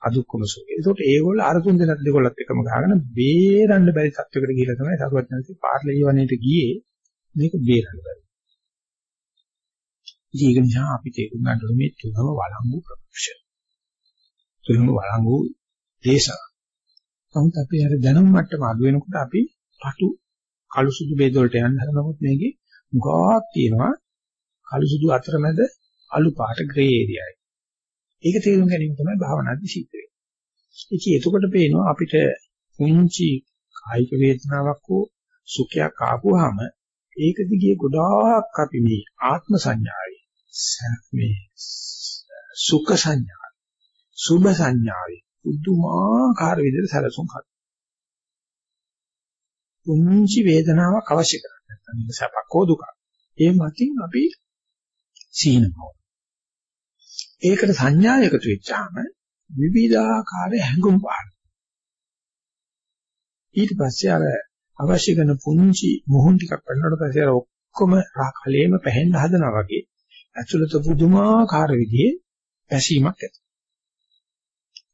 අදුක්කම සුඛය. ඒකට ඒගොල්ල අර තුන් දෙනෙක් දෙකොල්ලත් එකම ගහගෙන බේරන්න බැරි තත්වයකට ගිහිල්ලා තමයි සරුවත්නන්සේ පාර්ලිය වනයේට ගියේ මේක බේරන්න බැරි. ඒක නිසා අපි තේරුම් ගන්න ඕනේ මේ තුනම වළංගු ප්‍රපක්ෂ. තුනම වළංගු දේශන. නමුත් අපි අර දැනුම් මට්ටම අඩු වෙනකොට අපි පටු කළු සුදු ભેද වලට යන්න හදනකොට මේකේ ගාක් තියෙනවා කළු සුදු අතරමැද අලු පාට ග්‍රේ ඒරියායි. ඒක තේරුම් ගැනීම තමයි භාවනාදී සිද්ධ වෙන්නේ. ඉතින් එතකොට පේනවා අපිට කුංචි කායික වේදනාවක් හෝ සුඛයක් ආපුවාම ඒක දිගේ ගොඩාක් අපි මේ ආත්ම සංඥාවේ මේ සුඛ සංඥා සුභ සංඥාවේ පුදුමාකාර විදිහට සැලසුම් කරනවා. පුංචි වේදනාවක් අවශ්‍ය කරන්නේ නැත්නම් සැපක් හෝ දුකක්. ඒ මතින් අපි සීනමව. ඒකට සංඥා එකතු වෙච්චාම විවිධාකාර හැඟුම් පහළ. ඊට පස්සේ අර අවශ්‍ය කරන පුංචි මොහොන් ටිකක් වෙනකොට පස්සේ අර ඔක්කොම රාකලේම පැහෙන්න හදනවා වගේ ඇතුළත පුදුමාකාර විදිහේ පැසීමක් ඇති.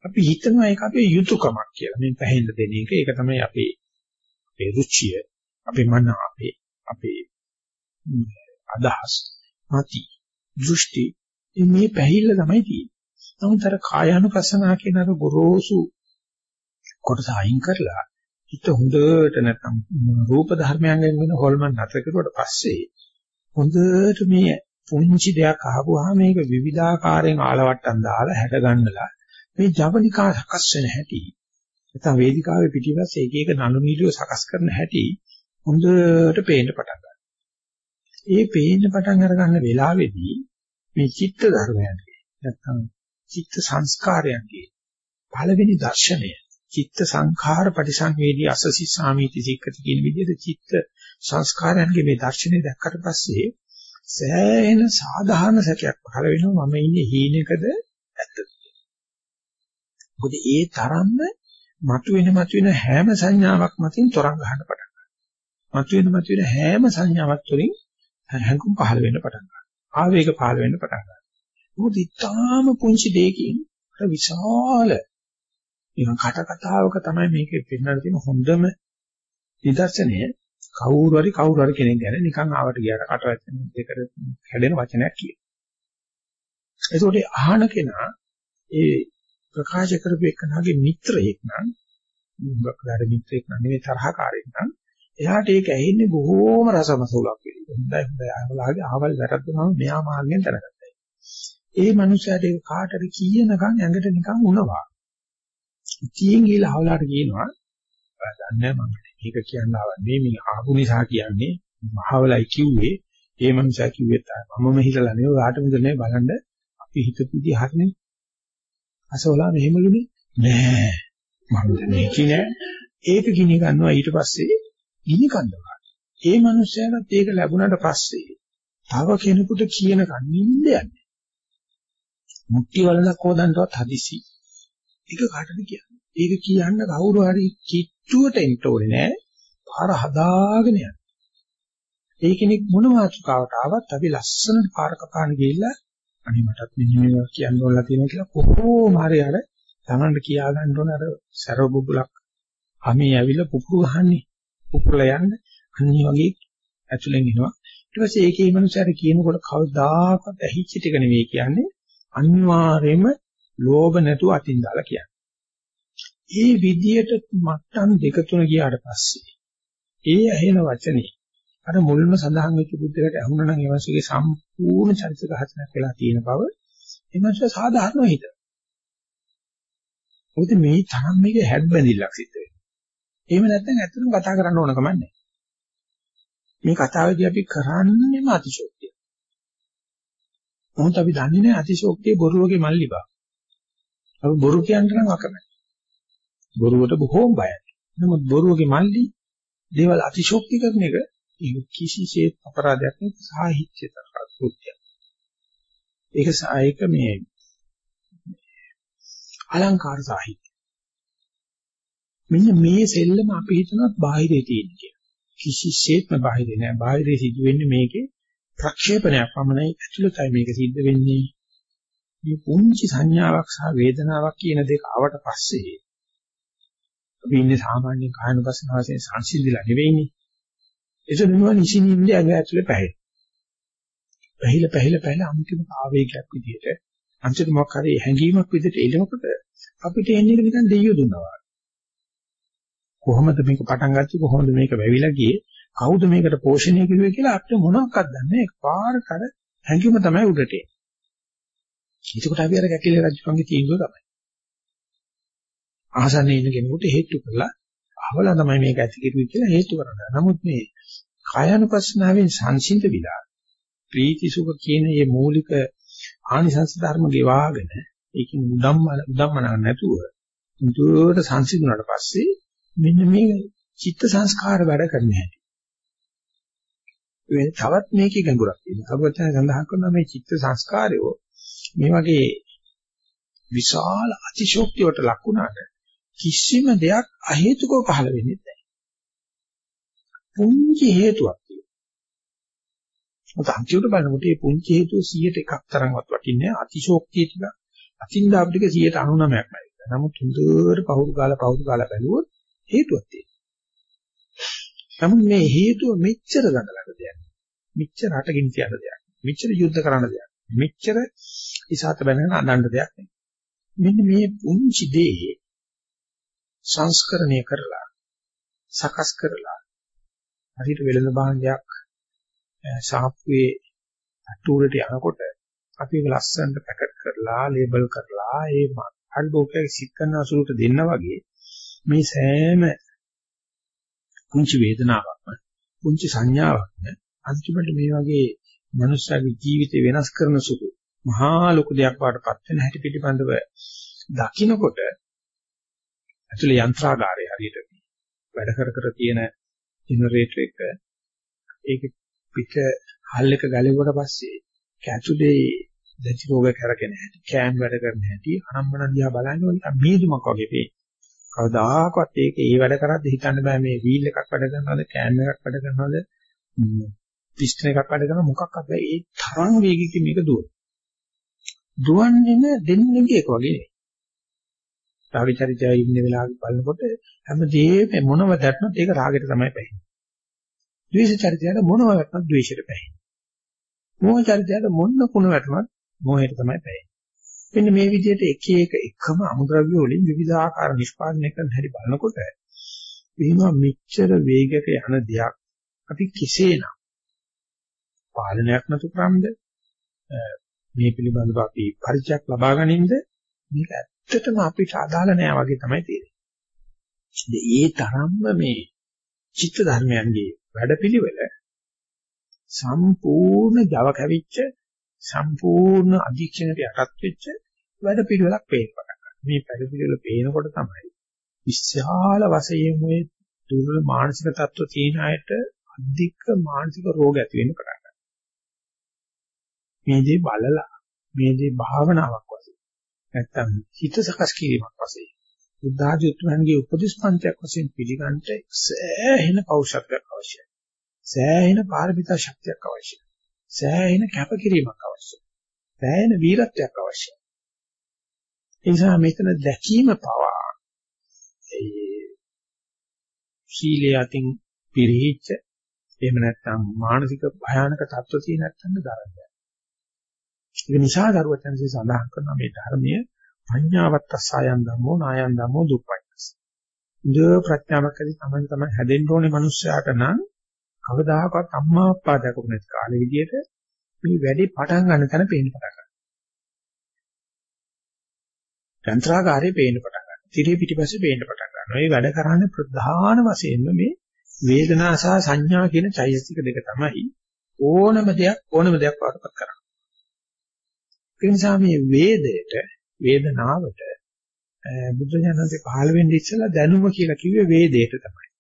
අපි හිතනවා ඒක අපේ යුතුයකමක් කියලා. මේ පැහෙන්න දෙන එක. ඒක තමයි අපේ අපේ රුචිය, අපේ මන, අපේ අපේ අදහස්, මති, දෘෂ්ටි මේ පැහිල්ල තමයි තියෙන්නේ. නමුත් අර කායानुපස්සනා කියන අර ගොරෝසු කොටස අයින් කරලා හිත හොඳට නැත්නම් රූප ධර්මයන්ගෙන් වෙන හොල්මන් නැතර කරුවට පස්සේ හොඳට මේ පුංචි දෙයක් අහපුවාම මේක විවිධාකාරයෙන් ආලවට්ටම් දාලා හැඩ ගන්නලා මේ ජවනිකා සකස් වෙන හැටි නැත්නම් වේදිකාවේ පිටිපස්ස එක එක නළු නිලියෝ සකස් කරන හැටි හොඳට පේන්න පටන් ගන්නවා. ඒ පේන්න පටන් අර ගන්න වෙලාවේදී මේ චිත්ත ධර්මයන්ගේ නැත්නම් චිත්ත සංස්කාරයන්ගේ පළවෙනි දර්ශනය චිත්ත සංඛාර පරිසංවේදී අසසි සාමීති සික්කති කියන විදිහට චිත්ත සංස්කාරයන්ගේ මේ දර්ශනය දැක්කට පස්සේ සෑහෙන සාධාරණ සැකයක් පහළ වෙනවා මම ඉන්නේ හීනෙකද ඇත්තද මොකද ඒ තරම්ම මතුවෙන මතුවෙන හැම සංඥාවක් මතින් තරංග ගන්න පටන් ගන්නවා. මතුවෙන මතුවෙන හැම සංඥාවක් තුළින් හැඟුම් පහළ වෙන්න පටන් ගන්නවා. ආවේග පහළ වෙන්න පටන් ගන්නවා මොකද ඊටාම පුංචි දෙයකින් අර විශාල නිකන් කට කතාවක තමයි මේකේ පෙන්වන්න තියෙන හොඳම නිදර්ශනය කවුරු හරි කවුරු හරි කෙනෙක් ගැන නිකන් ආවට ගියාට කට වචන දෙකට හැදෙන වචනයක් කියන. ඒකෝට අහන කෙනා ඒ ප්‍රකාශ කරපු එකනාගේ මිත්‍රයෙක් නම් මුගක්දාර මිත්‍රයෙක් නම් නෙවෙයි තරහකාරයෙක් නම් එයාට ඒක ඇහෙන්නේ බොහෝම රසමසූලක් වෙයි. හොඳයි හොඳයි. අහවලාගේ අහවල් වැරද්දුනම මෙයා මාර්ගෙන් දැනගත්තා. ඒ මනුස්සයාට ඒක කාටද කියනකම් ඇඟට නිකන් උනවා. ඉතින් ගිහලා අහවලාට කියනවා දන්නේ මම මේක කියන්න ආවන්නේ මේ ආපු නිසා කියන්නේ. මහවලයි කිව්වේ. ඒ මනුස්සයා කිව්වේ තමයි මමම හිතලා නෙවෙයි ඔයාට මෙතන බලන්න අපි හිතපු විදිහ හරිනේ. අසවලා මෙහෙමලුනේ නෑ. මම මේ කියන්නේ ඒක ගිනි ගන්නවා ඊට පස්සේ ගිනි කන්දවා ඒ මනුස්සයාට ඒක ලැබුණාට පස්සේ තව කෙනෙකුට කියන කන්නේ යන්නේ. මුක්ති වලක් හොදන්නවත් හදිසි. ඒක කාටද කියන්නේ? ඒක කියන්න කවුරු හරි කිට්ටුවට එන්න ඕනේ නෑ. පාර හදාගෙන යන්න. ඒ කෙනෙක් මොන මාතෘකාවට ආවත් අපි ලස්සනට පාර කපාන ගිහිල්ලා අනේ මටත් මෙන්න මේවා කියන්න ඕනලා තියෙනවා කියලා කොහොම හරි අර Tamanට කියා ගන්න ඕන අර සරව බුබුලක් අමේ ඇවිල්ලා පුපුරු ගහන්නේ. පුපුරලා යන්න අනිත් වගේ ඇතුලෙන් එනවා ඊට පස්සේ ඒකේ මනුස්සයර කියනකොට කවදාකවත් ඇහිච්ච ටික නෙවෙයි කියන්නේ අනිවාර්යයෙන්ම ලෝභ නැතුව අතින් දාලා කියන්නේ ඒ විදියට මට්ටම් දෙක තුන ගියාට පස්සේ ඒ ඇහෙන වචනේ අර මුල්ම සඳහන් වෙච්ච බුද්ධකට ඇහුණා නම් ඒ වගේ සම්පූර්ණ චරිත ගහසනක් වෙලා තියෙන බව එමන්ස සාධාරණව හිත. මොකද මේ තරම් මේක හැඩබැඳිල්ලක් සිද්ධ වෙනවා. එහෙම නැත්නම් ඇත්තටම කතා කරන්න ඕන කමක් නැහැ. මේ කතාවේදී අපි කරන්නේම අතිශෝක්තිය. මොහොත අපි දන්නේ නැහැ අතිශෝක්තිය බොරුවගේ මල්ලි බව. අපි බොරු කියන්න නම් අකමැති. බොරුවට බොහෝම බයයි. නමුත් බොරුවගේ මල්ලි දේවල් අතිශෝක්ති කරන එක ඒක කිසිසේත් අපරාධයක් නෙවෙයි සාහිත්‍යතර කෘත්‍යයක්. ඒක සායක මේ අලංකාර සාහිත්‍ය. මෙන්න මේ සෙල්ලම අපි හිතනත් බාහිරේ තියෙන කියලා. කිසිසේත්ම බාහිරේ නෑ. බාහිරේ සිද්ධ වෙන්නේ මේකේ ප්‍රක්ෂේපණයක් පමණයි ඇතුළතයි මේක සිද්ධ වෙන්නේ. මේ පුංචි සංඥාවක් සහ වේදනාවක් කියන දෙක ආවට පස්සේ අපි ඉන්නේ සාමාන්‍ය කායනුපස්සන වශයෙන් සංසිඳිලා නෙවෙයිනේ. ඒක නෙවෙයි නිසින්ින්ද ඇඟ ඇතුලේ පැහැේ. පැහිල පැහිල පැහිල අන්තිම ආවේගයක් විදිහට අන්තිම මොකක් හරි හැඟීමක් විදිහට එළෙනකොට අපිට එන්නේ නිකන් දෙයියෝ දුන්නා වගේ. කොහොමද මේක පටන් ගත්තේ කොහොමද මේක වැවිලා ගියේ කවුද මේකට පෝෂණය කරුවේ කියලා අපිට මොනවක්වත් දන්නේ නැහැ. පාරට අර හැඟීම තමයි උඩට එන්නේ. එතකොට අපි අර කැකිලි රජුගේ තීන්දුව තමයි. ආසන්නේ ඉන්න කෙනෙකුට හේතු කරලා අවලා තමයි මේක ඇති කෙරුවේ කියලා හේතු කරනවා. නමුත් මේ කායानुපස්සනාවෙන් සංසිඳ විලා ප්‍රීති සුඛ කියන මේ මූලික ආනිසංස ධර්ම ගෙවාගෙන ඒකෙන් උදම්ම උදම්මන නැතුව මුදුවට සංසිඳුණාට පස්සේ මෙන්න මේ චිත්ත සංස්කාර වැඩ කරන්න හැටි. වෙන තවත් මේකේ ගැඹුරක් තියෙනවා. සර්වඥයන් සඳහන් කරනවා මේ චිත්ත සංස්කාරය මේ වගේ විශාල අතිශෝක්තියට ලක් වුණාට කිසිම දෙයක් අහේතුකව පහළ වෙන්නේ නැහැ. පුංචි හේතුවක් තියෙනවා. මොකද අන්තිමට බලනකොට මේ පුංචි හේතුව 100ට එකක් තරම්වත් වටින්නේ නැහැ. අතිශෝක්තිය ටික අතින්දාප ටික 99ක් නයි. නමුත් හොඳට පහුරු ගාලා පහුරු ගාලා බැලුවොත් හේතුවක් තියෙනවා. නමුත් මේ හේතුව මෙච්චර දඟලන දෙයක්. මෙච්චර අටකින් තියන දෙයක්. මෙච්චර යුද්ධ කරන දෙයක්. මෙච්චර ඉසాత බැනගෙන අඬන්න දෙයක් නෙමෙයි. මෙන්න මේ පුංචි දේ සංස්කරණය කරලා සකස් කරලා හරියට වෙළඳ භාණ්ඩයක් ශාප්පුවේ අටුවලට යනකොට අපි ඒක ලස්සනට පැකට් කරලා ලේබල් කරලා ඒ හඩෝකේ සිත් කරන අසුරට දෙන්න වගේ මේ සෑම පුංචි වේදනාවක්ම පුංචි සංඥාවක්ම අන්තිමට මේ වගේ මනුස්සයාගේ ජීවිතය වෙනස් කරන සුළු මහා ලොකු දෙයක් වඩපත් වෙන හැටි පිටිබඳව දකින්නකොට ඇතුලේ යන්ත්‍රාගාරය හරියට වැඩ කර කර තියෙන ජෙනරේටර් එක ඒක පිට හල් එක ගලවුවට පස්සේ කැතුලේ දැචි රෝග කරගෙන හැටි කෑම් වැඩ කරන හැටි අනම්මන දිහා බලන්නේ නිකන් මේදුමක් වගේ වේ. කවදාකවත් ඒක ඒ වැඩ කරද්දී හිතන්න බෑ මේ වීල් එකක් වැඩ කරනවද කෑම් එකක් වැඩ කරනවද පිස්ටන් එකක් වැඩ කරන මොකක්වත් බෑ ඒ තරම් වේගකින් මේක දුවන. දුවන්නේ දෙන්නේගේ එක වගේ නෙවෙයි. රාගචරිතය ඉන්න වෙලාවක බලනකොට හැමදේම මොනව දැක්නොත් ඒක රාගෙට තමයි පැහැෙන්නේ. ද්වේෂ චරිතයට මොනව වැටුණත් ද්වේෂයට පැහැෙන්නේ. මෝහ චරිතයට මොන කුණ වැටුණත් මෝහයට තමයි පැහැෙන්නේ. මෙන්න මේ විදිහට එක එක එකම අමුද්‍රව්‍ය වලින් විවිධාකාර නිෂ්පාදනය කරන හැටි බලනකොට එහෙම මෙච්චර වේගයක යන දෙයක් අපි කෙසේනම් පාලනයක් නතු කරාමද මේ පිළිබඳව අපි පරිචයක් ලබා ගැනීමද මේක ඇත්තටම අපිට අදාළ නෑ වගේ තමයි තේරෙන්නේ. ඒ තරම්ම මේ චිත්ත ධර්මයන්ගේ වැඩපිළිවෙල සම්පූර්ණ Java කැවිච්ච සම්පූර්ණ අධීක්ෂණයට යටත් වෙච්ච වැඩපිළිවෙලක් පේන්න පටන් ගන්නවා. මේ වැඩපිළිවෙල පේනකොට තමයි විශාල වශයෙන් මේ දුර්වල මානසික තත්ත්ව තියෙන අයට අධික මානසික රෝග ඇති වෙන්න පටන් ගන්නවා. මේ දේ බලලා මේ දේ භාවනාවක් වශයෙන් නැත්තම් හිත සකස් කිරීමක් වශයෙන් බුද්ධ ආධ්‍යාත්මයන්ගේ උපදේශ පන්තියක් වශයෙන් පිළිගන්න සෑහෙන පෞෂත්වයක් අවශ්‍යයි. සෑහෙන පාරමිතා ශක්තියක් අවශ්‍යයි. සෑහෙන කැපකිරීමක් අවශ්‍යයි. සෑහෙන වීරත්වයක් අවශ්‍යයි. ඒ නිසා මෙතන දැකීම පවා ඒ සීලයේ අතින් පිරිහිච්ච එහෙම නැත්නම් මානසික භයානක තත්ත්ව තියෙන නැත්නම් දරන්නේ. ඒක නිසා දරුවචන්සේ සඳහන් කරන මේ ධර්මයේ පඤ්ඤාවත් සායන් ධම්මෝ නායන් ධම්මෝ දුප්පඤ්ඤස්. ඉන්ද්‍ර ප්‍රඥාවක් ඇති තමයි තමයි හැදෙන්න ඕනේ මිනිස්සයාට නම් කවදාකවත් අම්මා අප්පා දැකපු නැති කාලෙ විදියට මේ වැඩි පටන් ගන්න තැන පේන්න පටන් ගන්නවා. යන්ත්‍රාගාරේ පේන්න පටන් ගන්නවා. තිරේ පිටිපස්සේ පේන්න පටන් ගන්නවා. මේ වැඩ කරන්නේ ප්‍රධාන වශයෙන්ම මේ වේදනා සහ සංඥා කියන චෛතසික දෙක තමයි ඕනම දෙයක් ඕනම දෙයක් වඩපත් කරන්නේ. ඒ නිසා මේ වේදයට වේදනාවට බුද්ධ ඥානසේ පහළ වෙන්නේ ඉස්සෙල්ලා දැනුම කියලා කිව්වේ වේදයට තමයි.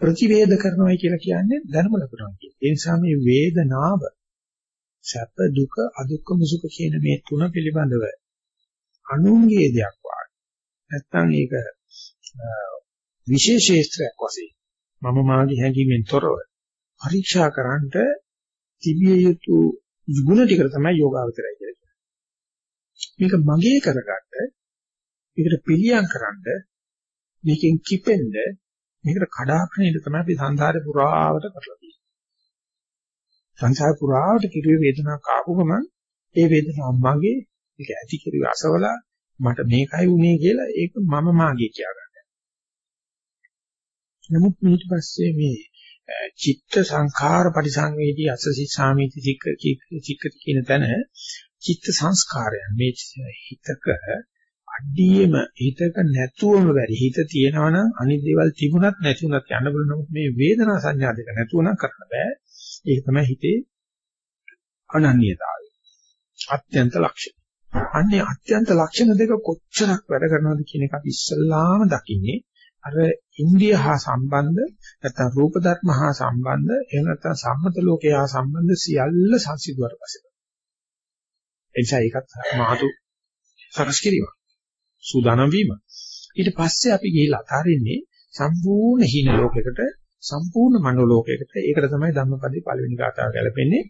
ප්‍රතිවේද කරනවා කියලා කියන්නේ දැනුම ලබනවා කියන. ඒ නිසා මේ වේදනාව සැප දුක අදුක්කම සුඛ කියන මේ තුන පිළිබඳව අනුන්ගේ දෙයක් වාගේ. නැත්තම් ඒක විශේෂේත්‍රයක් වශයෙන් මම මාගේ හැඟීමෙන් තොරව පරීක්ෂා කරන්නට තිබිය යුතු ගුණ ටිකට තමයි යෝගාවචරය කියලා කියන්නේ. මේක මගේ කරගන්න මේකට පිළියම් කරන්න මේකෙන් කිපෙන්න මේකට කඩාගෙන ඉඳ තමයි අපි සංසාරේ පුරාවට කරලා තියෙන්නේ. සංසාර පුරාවට කිරුවේ වේදනාවක් ආපු ගමන් ඒ වේදනාව මගේ ඒක ඇති කිරුවේ අසවල මට මේකයි උනේ කියලා ඒක මම මාගේ කියාගන්න. නමුත් ඊට පස්සේ මේ චිත්ත සංඛාර පරිසංවේදී අසසි සාමීති චික්ක චික්ක කියන තැන චිත්ත සංස්කාරයන් මේ හිතක අඩියෙම හිතක නැතුවම බැරි හිත තියෙනවා නම් අනිත් දේවල් තිබුණත් නැතිුණත් යන්න බල නමුත් මේ වේදනා සංඥා දෙක නැතුව නම් කරන්න බෑ ඒක තමයි හිතේ අනන්‍යතාවය අත්‍යන්ත ලක්ෂණ. අන්නේ අත්‍යන්ත ලක්ෂණ දෙක කොච්චරක් වැඩ කරනවද කියන එක අපි ඉස්සල්ලාම දකින්නේ අර ඉන්දිය හා සම්බන්ධ නැත්නම් රූප ධර්ම හා සම්බන්ධ එහෙම නැත්නම් සම්මත ලෝකය හා සම්බන්ධ සියල්ල සංසිඳුවට පස්සේ. එනිසා ඒකත් මාතු සකස් කිරීම. සූදානම් වීම. ඊට පස්සේ අපි ගිහිල්ලා අතාරින්නේ සම්පූර්ණ හීන ලෝකයකට සම්පූර්ණ මනෝ ලෝකයකට. ඒකට තමයි ධම්මපදේ පළවෙනි ගාථාව ගැලපෙන්නේ.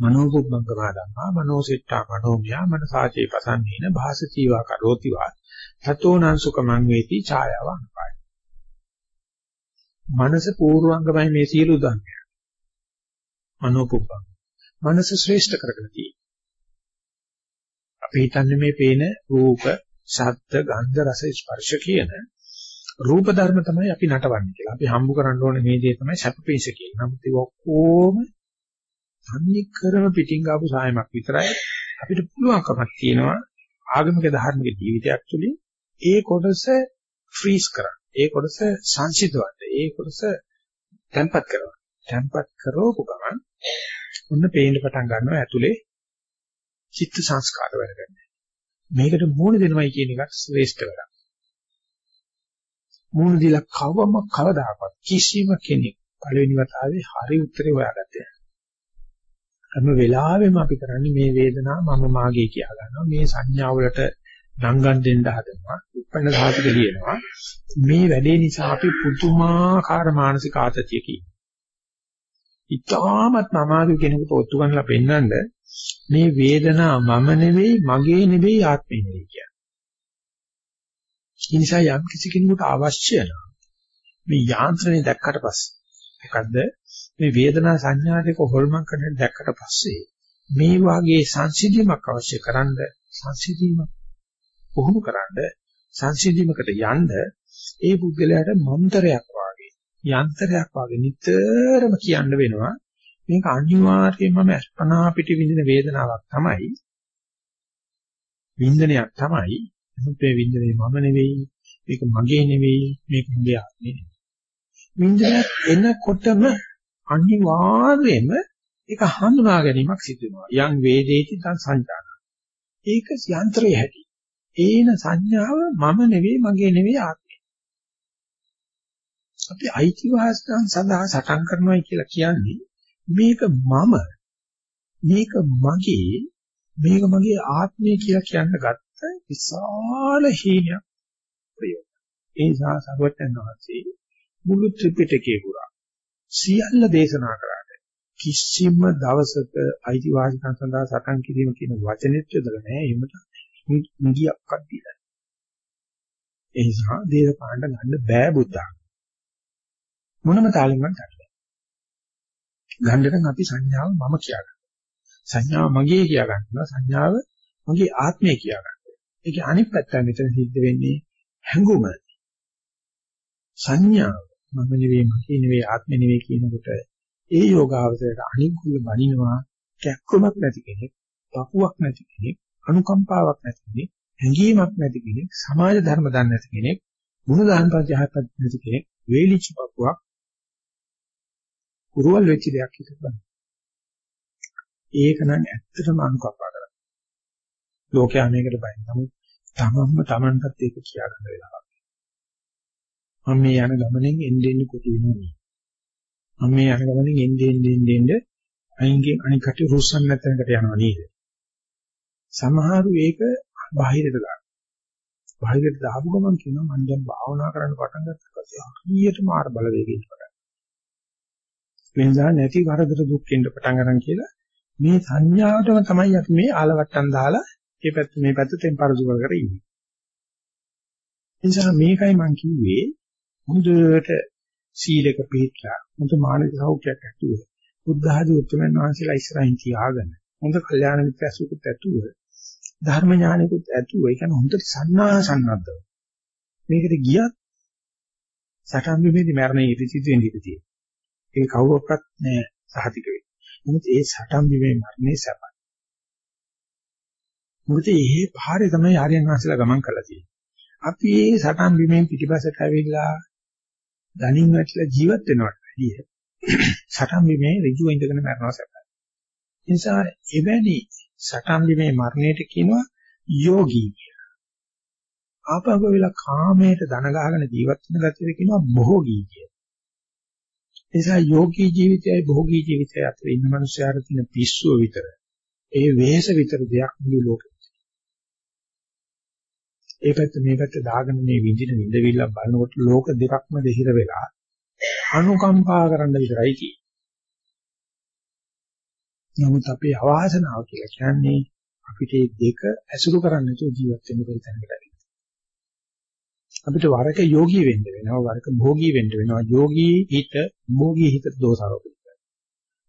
මනෝපුබ්බංගමා ධම්මා මනෝසෙට්ටා මනෝමියා මනසාචේ පසන්නේන භාසචීවා කරෝතිවා තතෝනං සුඛමං වේති ඡායාව අනුපාය. මනස පූර්වංගමයි මේ සියලු ධර්මයන්. මනෝපුබ්බං. මනස ශ්‍රේෂ්ඨ කරගෙන තියෙන්නේ. අපි හිතන්නේ මේ පේන රූප, ශබ්ද, ගන්ධ, රස, ස්පර්ශ කියන රූප ධර්ම තමයි අපි නටවන්නේ කියලා. අපි හම්බ කරන්න ඕනේ මේ දේ තමයි සැපපේශ කියලා. නමුත් ඒ ඔක්කොම තන්නේ කරම පිටින් ආපු සායමක් විතරයි. අපිට පුළුවන්කමක් තියෙනවා ආගමික ධර්මික ජීවිතයක් තුළින් ඒ කොටස ෆ්‍රීස් කරන්න. ඒ කොටස සංසිඳවන්න. ඒ කොටස තැම්පත් කරන්න. තැම්පත් කරවපු ගමන් ඔන්න පේන්න පටන් ගන්නවා ඇතුලේ චිත්ත සංස්කාර වැඩ කරනවා. මේකට මූණ දෙනවයි කියන එක ශ්‍රේෂ්ඨ වැඩක්. මූණ දීලා කවම කවදාකවත් කිසිම කෙනෙක් පළවෙනි වතාවේ හරි උත්තරේ හොයාගත්තේ නැහැ. හැම වෙලාවෙම අපි කරන්නේ මේ වේදනාව මම මාගේ කියා ගන්නවා. මේ සංඥා වලට නංගන් දෙන්න හදනවා. උපන්න ධාතුක ලියනවා. මේ වැඩේ නිසා අපි පුදුමාකාර මානසික ආතතියකින්. ඉතාමත් මමාරු කෙනෙකුට ඔත්තු ගන්නලා පෙන්නඳ මේ වේදනාව මම නෙවෙයි මගේ නෙවෙයි ආත්මෙ නෙවෙයි කියන්නේ. ඒ නිසා යම් කිසි කෙනෙකුට අවශ්‍ය නම් මේ යාන්ත්‍රණය දැක්කට පස්සේ මොකද්ද? මේ වේදනා සංඥා දෙක හොල්මන් කරන දැක්කට පස්සේ මේ වාගේ සංසිඳීමක් අවශ්‍ය කරන්ද? සංසිඳීම පුහුණු කරන්ද? සංසිඳීමකට යන්න ඒ පුද්ගලයාට මන්තරයක් වාගේ යන්ත්‍රයක් වාගේ නිතරම කියන්න වෙනවා. මේක අනිවාර්යයෙන්ම අස්පනා පිට විඳින වේදනාවක් තමයි. වින්දනයක් තමයි. නමුත් මේ වින්දනේ මම නෙවෙයි මේක මගේ නෙවෙයි මේක මගේ ආත්මේ නෙවෙයි. වින්දනයක් එනකොටම අනිවාර්යයෙන්ම ඒක හඳුනා ගැනීමක් සිදු වෙනවා. යම් වේදේති තන් සංජාන ඒක යන්ත්‍රයේ හැටි. ඒන සංඥාව මම නෙවෙයි මගේ නෙවෙයි ආත්මේ අපි අයිතිවාසිකම් සඳහා සටන් කරනවායි කියලා කියන්නේ මේක මම මේක මගේ මේක මගේ ආත්මය කියලා කියන්න ගත්ත විශාල හීනයක් ප්‍රයෝග. ඒ නිසා සර්වඥන් වහන්සේ මුළු ත්‍රිපිටකේ පුරා සියල්ල දේශනා කරාට කිසිම දවසක අයිතිවාසිකම් සඳහා සටන් කිරීම කියන වචනෙත් යොදලා නැහැ. එහෙමද? නිගියක්වත් දීලා. ඒ නිසා දේශපාලන ගන්න බෑ බුද්ධා. මොනම තාලෙන්වත් ගන්න ගන්න නම් අපි සංඥාව මම කියා ගන්න. සංඥාව මගේ කියා ගන්නවා. සංඥාව මගේ ආත්මය කියා ගන්නවා. ඒකේ අනිත් පැත්ත මෙතන සිද්ධ වෙන්නේ හැඟුම. සංඥාව මම නෙවෙයි මගේ නෙවෙයි ආත්මෙ නෙවෙයි කියනකොට ඒ යෝගාවචරයට අනිකුල බණිනවා කැක්කමක් නැති කෙනෙක්, පපුවක් නැති කෙනෙක්, අනුකම්පාවක් නැති කෙනෙක්, හැඟීමක් නැති කෙනෙක්, සමාජ ධර්ම දන්නේ නැති කෙනෙක්, මුණ දාන පරිජහපත් නැති කෙනෙක්, වේලිච්ච පපුවක් කුරුවල් වෙච්ච දෙයක් හිතපන්. ඒක නම් ඇත්තටම අනුකම්පා කරනවා. ලෝකයා මේකට බයි. නමුත් තමන්ම තමන්ටත් ඒක කියා ගන්න වෙලාවක්. මම මේ යන ගමනෙන් එන්නේ එන්නේ කොට වෙනවා. මම මේ යන ගමනෙන් එන්නේ එන්නේ එන්නේ අයින්ගේ අනික් කටේ රුස්සන් නැතනකට යනවා නේද? සමහරු ඒක බාහිරට දානවා. බාහිරට දාපු ගමන් කියනවා මම දැන් භාවනා කරන්න පටන් ගත්තා පස්සේ හරියට මාර බලවේගයෙන් පටන් වෙනදා නැති වරදට දුක් වෙන්න පටන් ගන්න කියලා මේ සංඥාවටම තමයි අපි මේ ආලවට්ටම් දාලා මේ පැත්ත මේ පැත්තෙන් පරදු කර කර ඉන්නේ. නිසා මේකයි මම කිව්වේ මුදුවට සීලක පිළිట్లా මුද මානසික සෞඛ්‍යයක් ඇතුව. බුද්ධ ආදී උත්තරමන් වහන්සේලා ඉස්සරහින් තියාගෙන හොඳ කල්යාණ මිත්‍රසුකුත් ඇතුව ධර්ම ඥානිකුත් ඇතුව ඒ කියන්නේ හොඳට සන්නා සන්නද්ධව. මේකට ගියත් සටන් බිමේදී මරණය ඉතිසිදු වෙන්න ඉඩ තියෙනවා ඒ කවුරක්වත් නෑ සහතික වෙන්නේ. නමුත් ඒ සටන් බිමේ මරණේ සැපයි. මොකද මේ පාරේ තමයි ආර්යයන් වහන්සේලා ගමන් කරලා තියෙන්නේ. අපි මේ සටන් බිමෙන් පිටිපස්සට ඇවිල්ලා ධනින් වැටලා ජීවත් වෙනවට වැඩිය සටන් බිමේ ඍජුව ඉඳගෙන මරනවා සැපයි. ඒ නිසා එවැනි සටන් බිමේ මරණයට කියනවා යෝගී කියලා. ආපහු වෙලා කාමයට දන ගහගෙන ජීවත් වෙන ගැතිය කියනවා භෝගී කියලා. ඒ නිසා යෝගී ජීවිතයයි භෝගී ජීවිතයයි අතර ඉන්න මනුස්සයාට තියෙන පිස්සුව විතර. ඒ වෙහස විතර දෙයක් මුළු ලෝකෙ. ඒ පැත්ත මේ පැත්ත දාගෙන මේ විඳින විඳවිල්ල බලනකොට ලෝක දෙකක්ම දෙහිර වෙලා අනුකම්පා කරන්න විතරයි තියෙන්නේ. නමුත් අපේ අවාසනාව කියලා කියන්නේ අපිට මේ දෙක ඇසුරු කරන්න නැතුව ජීවත් වෙන්න බැරි තැනකට ඇවිල්ලා. අපිට වරක යෝගී වෙන්න වෙනවා වරක භෝගී වෙන්න වෙනවා යෝගී හිත භෝගී හිතට දෝෂාරෝපණය කරනවා.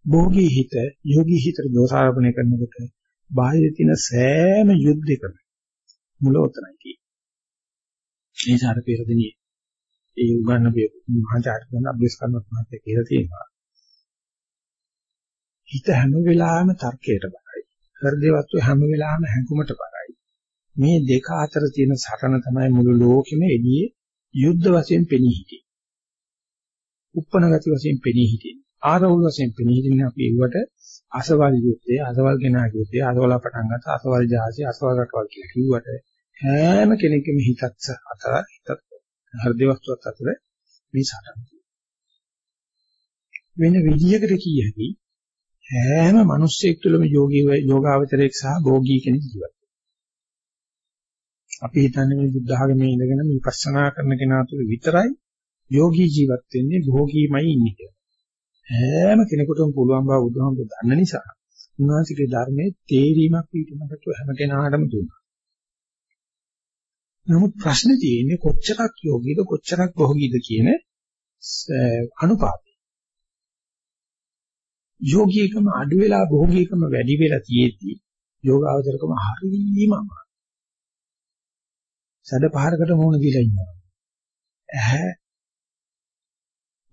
භෝගී හිත යෝගී හිතට දෝෂාරෝපණය කරනකොට බාහිර තියෙන සෑම යුද්ධයකම මුල උතනයි තියෙන්නේ. ඒ සාර පෙරදෙනිය ඒ උගන්නපේ මහාචාර්ය කරන අභ්‍යාස කරනත් මහත්ය කියලා තියෙනවා. හිත හැම වෙලාවෙම තර්කයට බරයි. හෘදේ වස්තු හැම වෙලාවෙම හැඟුමට බරයි. මේ දෙක අතර තියෙන සටන තමයි මුළු ලෝකෙම එළියේ යුද්ධ වශයෙන් පෙනී හිටියේ. උප්පන ගති වශයෙන් පෙනී හිටියේ. ආරවුල් වශයෙන් පෙනී හිටින්නේ අපි ඒවට අසවල් යුද්ධය, අසවල් ගෙනා යුද්ධය, අසවල් පටන් ගත්ත අසවල් ජාති, අසවල් රටවල් කියලා කිව්වට හැම කෙනෙක්ගේම හිතත් අතර හිතත් හෘදේ වස්තුවත් අතර මේ සටන. වෙන විදියකට කිය හැකි හැම මිනිස්සෙක් තුළම යෝගී යෝගාවචරයක් සහ භෝගී කෙනෙක් ජීවත් අපි හිතන්නේ මේ බුද්ධ ආගමේ ඉඳගෙන මේ විපස්සනා කරන කෙනා තුළ විතරයි යෝගී ජීවත් වෙන්නේ භෝගීමයි ඉන්නේ කියලා. හැම කෙනෙකුටම පුළුවන් බව බුදුහාමුදුරු දන්න නිසා උන්වහන්සේගේ ධර්මයේ තේරීමක් පිටමකට හැම කෙනාටම දුන්නා. නමුත් ප්‍රශ්නේ තියෙන්නේ කොච්චරක් යෝගීද කොච්චරක් භෝගීද කියන අනුපාතය. යෝගීකම අඩු වෙලා භෝගීකම වැඩි වෙලා තියෙද්දි යෝගාවචරකම හරියම අමාරුයි. සැඩ පහරකට මොන දීලා ඉන්නවා. ඇහැ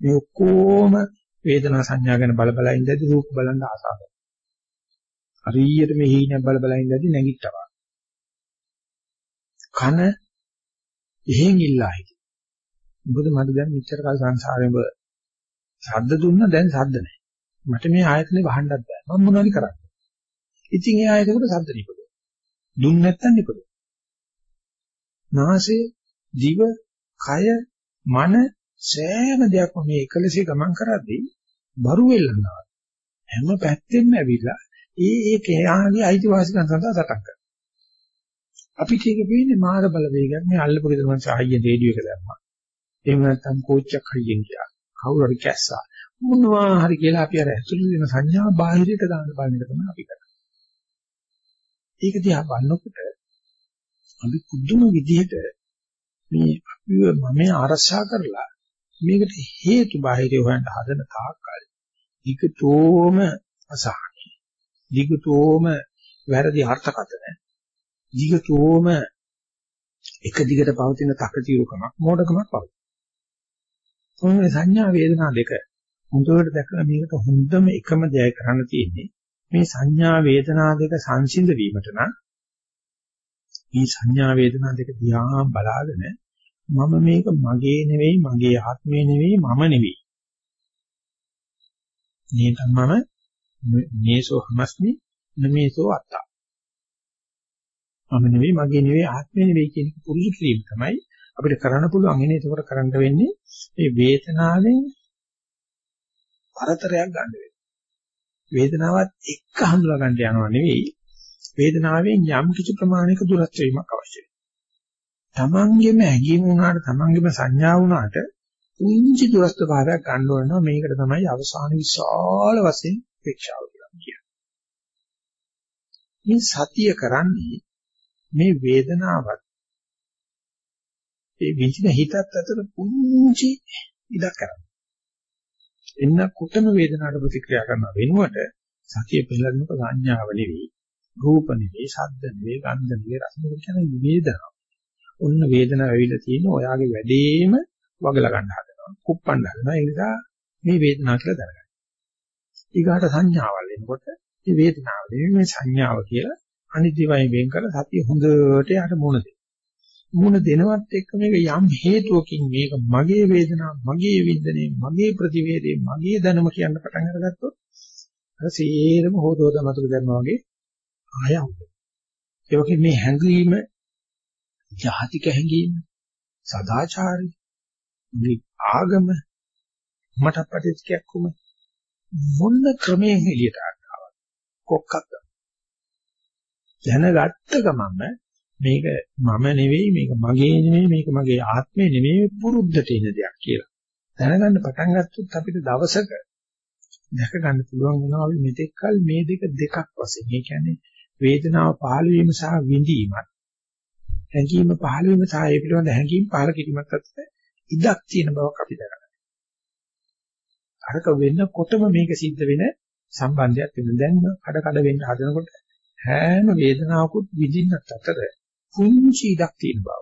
මේ ඔක්කොම වේදනා සංඥා ගැන බල බල ඉඳදී රූප බලන්න ආසාව. හරියට මේ හීනක් බල බල ඉඳදී නැගිට්ටවා. කන එහෙන් ඉල්ලා හිටිය. මොකද මට දැන් මෙච්චර කල් සංසාරේ ඔබ ශබ්ද දුන්නා දැන් ශබ්ද නැහැ. මට මේ ආයතනේ වහන්නත් බෑ. මම මොනවද කරන්නේ? ඉතින් ඒ ආයතනකට ශබ්ද නිපදව. දුන්න නැත්තම් නිපදව. නාසය, දිව, කය, මන සෑම දෙයක්ම මේ එකලසේ ගමන් කරද්දී බරු වෙල්ලනවා. හැම පැත්තෙම ඇවිල්ලා ඒ ඒ කයාගේ අයිතිවාසිකම් සඳහා සටන් කරනවා. අපිට ඒක වෙන්නේ මාර බලවේගයක්. මේ අල්ලපු ගෙදර මං සාහිය රේඩියෝ එක දැම්මා. එහෙම නැත්නම් කෝච්චක් හයියෙන් ගියා. කවුරු හරි කැස්සා. මොනවා හරි කියලා අපි අර ඇතුළේ වෙන සංඥා බාහිරට දාන්න බලන එක තමයි අපි කරන්නේ. ඒක දිහා බලනකොට අපි කුදුම විදිහට මේ අපිව මම ආරක්ෂා කරලා මේකට හේතු බාහිරය හොයන්න හදන තාක්කල් ඊකතෝම අසහනයි. ඊකතෝම වැරදි අර්ථකථන. ඊකතෝම එක දිගට පවතින තකතිරුකමක් මෝඩකමක් පවතී. ඔන්න සංඥා වේදනා දෙක හොඳට දැකලා මේකට හොඳම එකම දෙයයි කරන්න තියෙන්නේ මේ සංඥා වේදනා දෙක සංසිඳ වීමට නම් මේ සංඥා වේදනා දෙක දිහා බලාගෙන මම මේක මගේ නෙවෙයි මගේ ආත්මේ නෙවෙයි මම නෙවෙයි. නේතම් මම නේසෝ හමස්මි නමේසෝ අත්තා. මම නෙවෙයි මගේ නෙවෙයි ආත්මේ නෙවෙයි කියන එක පුරුදු කිරීම තමයි අපිට කරන්න පුළුවන්. ඉන්නේ ඒකට කරන්න වෙන්නේ මේ වේදනාවෙන් පරතරයක් ගන්න වෙනවා. වේදනාවත් එක්ක හඳුනා ගන්න යනවා නෙවෙයි. වේදනාවෙන් යම් කිසි ප්‍රමාණයක දුරස්ත වීමක් අවශ්‍යයි. තමන්ගෙම ඇඟීම් වුණාට තමන්ගෙම සංඥා වුණාට උන්චි දුරස්ත භාවයක් ගන්න ඕන මේකට තමයි අවසාන විශාල වශයෙන් අපේක්ෂාව කියලා කියන්නේ. මේ සතිය කරන්නේ මේ වේදනාවත් ඒ විඳින හිතත් අතර පුංචි ඉඩක් කරනවා. එන්නකොටම වේදනාවට ප්‍රතික්‍රියා කරන වෙනුවට සතිය පිළිගන්නක සංඥාව නෙවෙයි රූප නෙවෙයි ශබ්ද නෙවෙයි ගන්ධ නෙවෙයි රස නෙවෙයි කියන වේදනාව. ඔන්න වේදනාව ඇවිල්ලා තියෙන ඔයාගේ වැඩේම වගලා ගන්න හදනවා. කුප්පන්න හදනවා. ඒ නිසා මේ වේදනාව කියලා දැනගන්න. ඊගාට සංඥාවල් එනකොට මේ වේදනාව නෙවෙයි මේ සංඥාව කියලා අනිත්‍යවයි වෙන් කරලා සතිය හොඳට යට මුණ දෙන්න. මුණ දෙනවත් එක්ක මේක යම් හේතුවකින් මේක මගේ වේදනාව, මගේ විඳිනේ, මගේ ප්‍රතිවේදේ, මගේ දැනුම කියන්න පටන් අරගත්තොත් අර සේරම හොදෝද මතක ගන්නවා වගේ ආයව. ඒ වගේ මේ හැඟීම ජාතික හැඟීම සදාචාරය මේ ආගම මට ප්‍රතිචාරයක් කොම මොන ක්‍රමයෙන් එළියට ආවද? කොක්කක්ද? දැනගත්ත ගමන්ම මේක මම නෙවෙයි මේක මගේ නෙවෙයි මේක මගේ ආත්මය නෙවෙයි පුරුද්දට එන දෙයක් කියලා. දැනගන්න පටන් ගත්තොත් අපිට දවසක දැක ගන්න පුළුවන් වෙනවා අපි මෙතෙක් කල මේ දෙක දෙකක් වශයෙන්. ඒ කියන්නේ වේදනාව පහළ වීම සහ විඳීමත් හැඟීම පහළ වීම සහ ඒ පිළිබඳ හැඟීම් පහළ කිරීමත් අතර ඉඩක් තියෙන බවක් අපි දැනගන්න. අරක වෙන්නකොටම මේක සිද්ධ වෙන සම්බන්ධයක් වෙන දැන් කඩ කඩ වෙන්න හදනකොට හැම වේදනාවකුත් විඳින්නත් අතර පුංචි ඉඩක් තියෙන බව.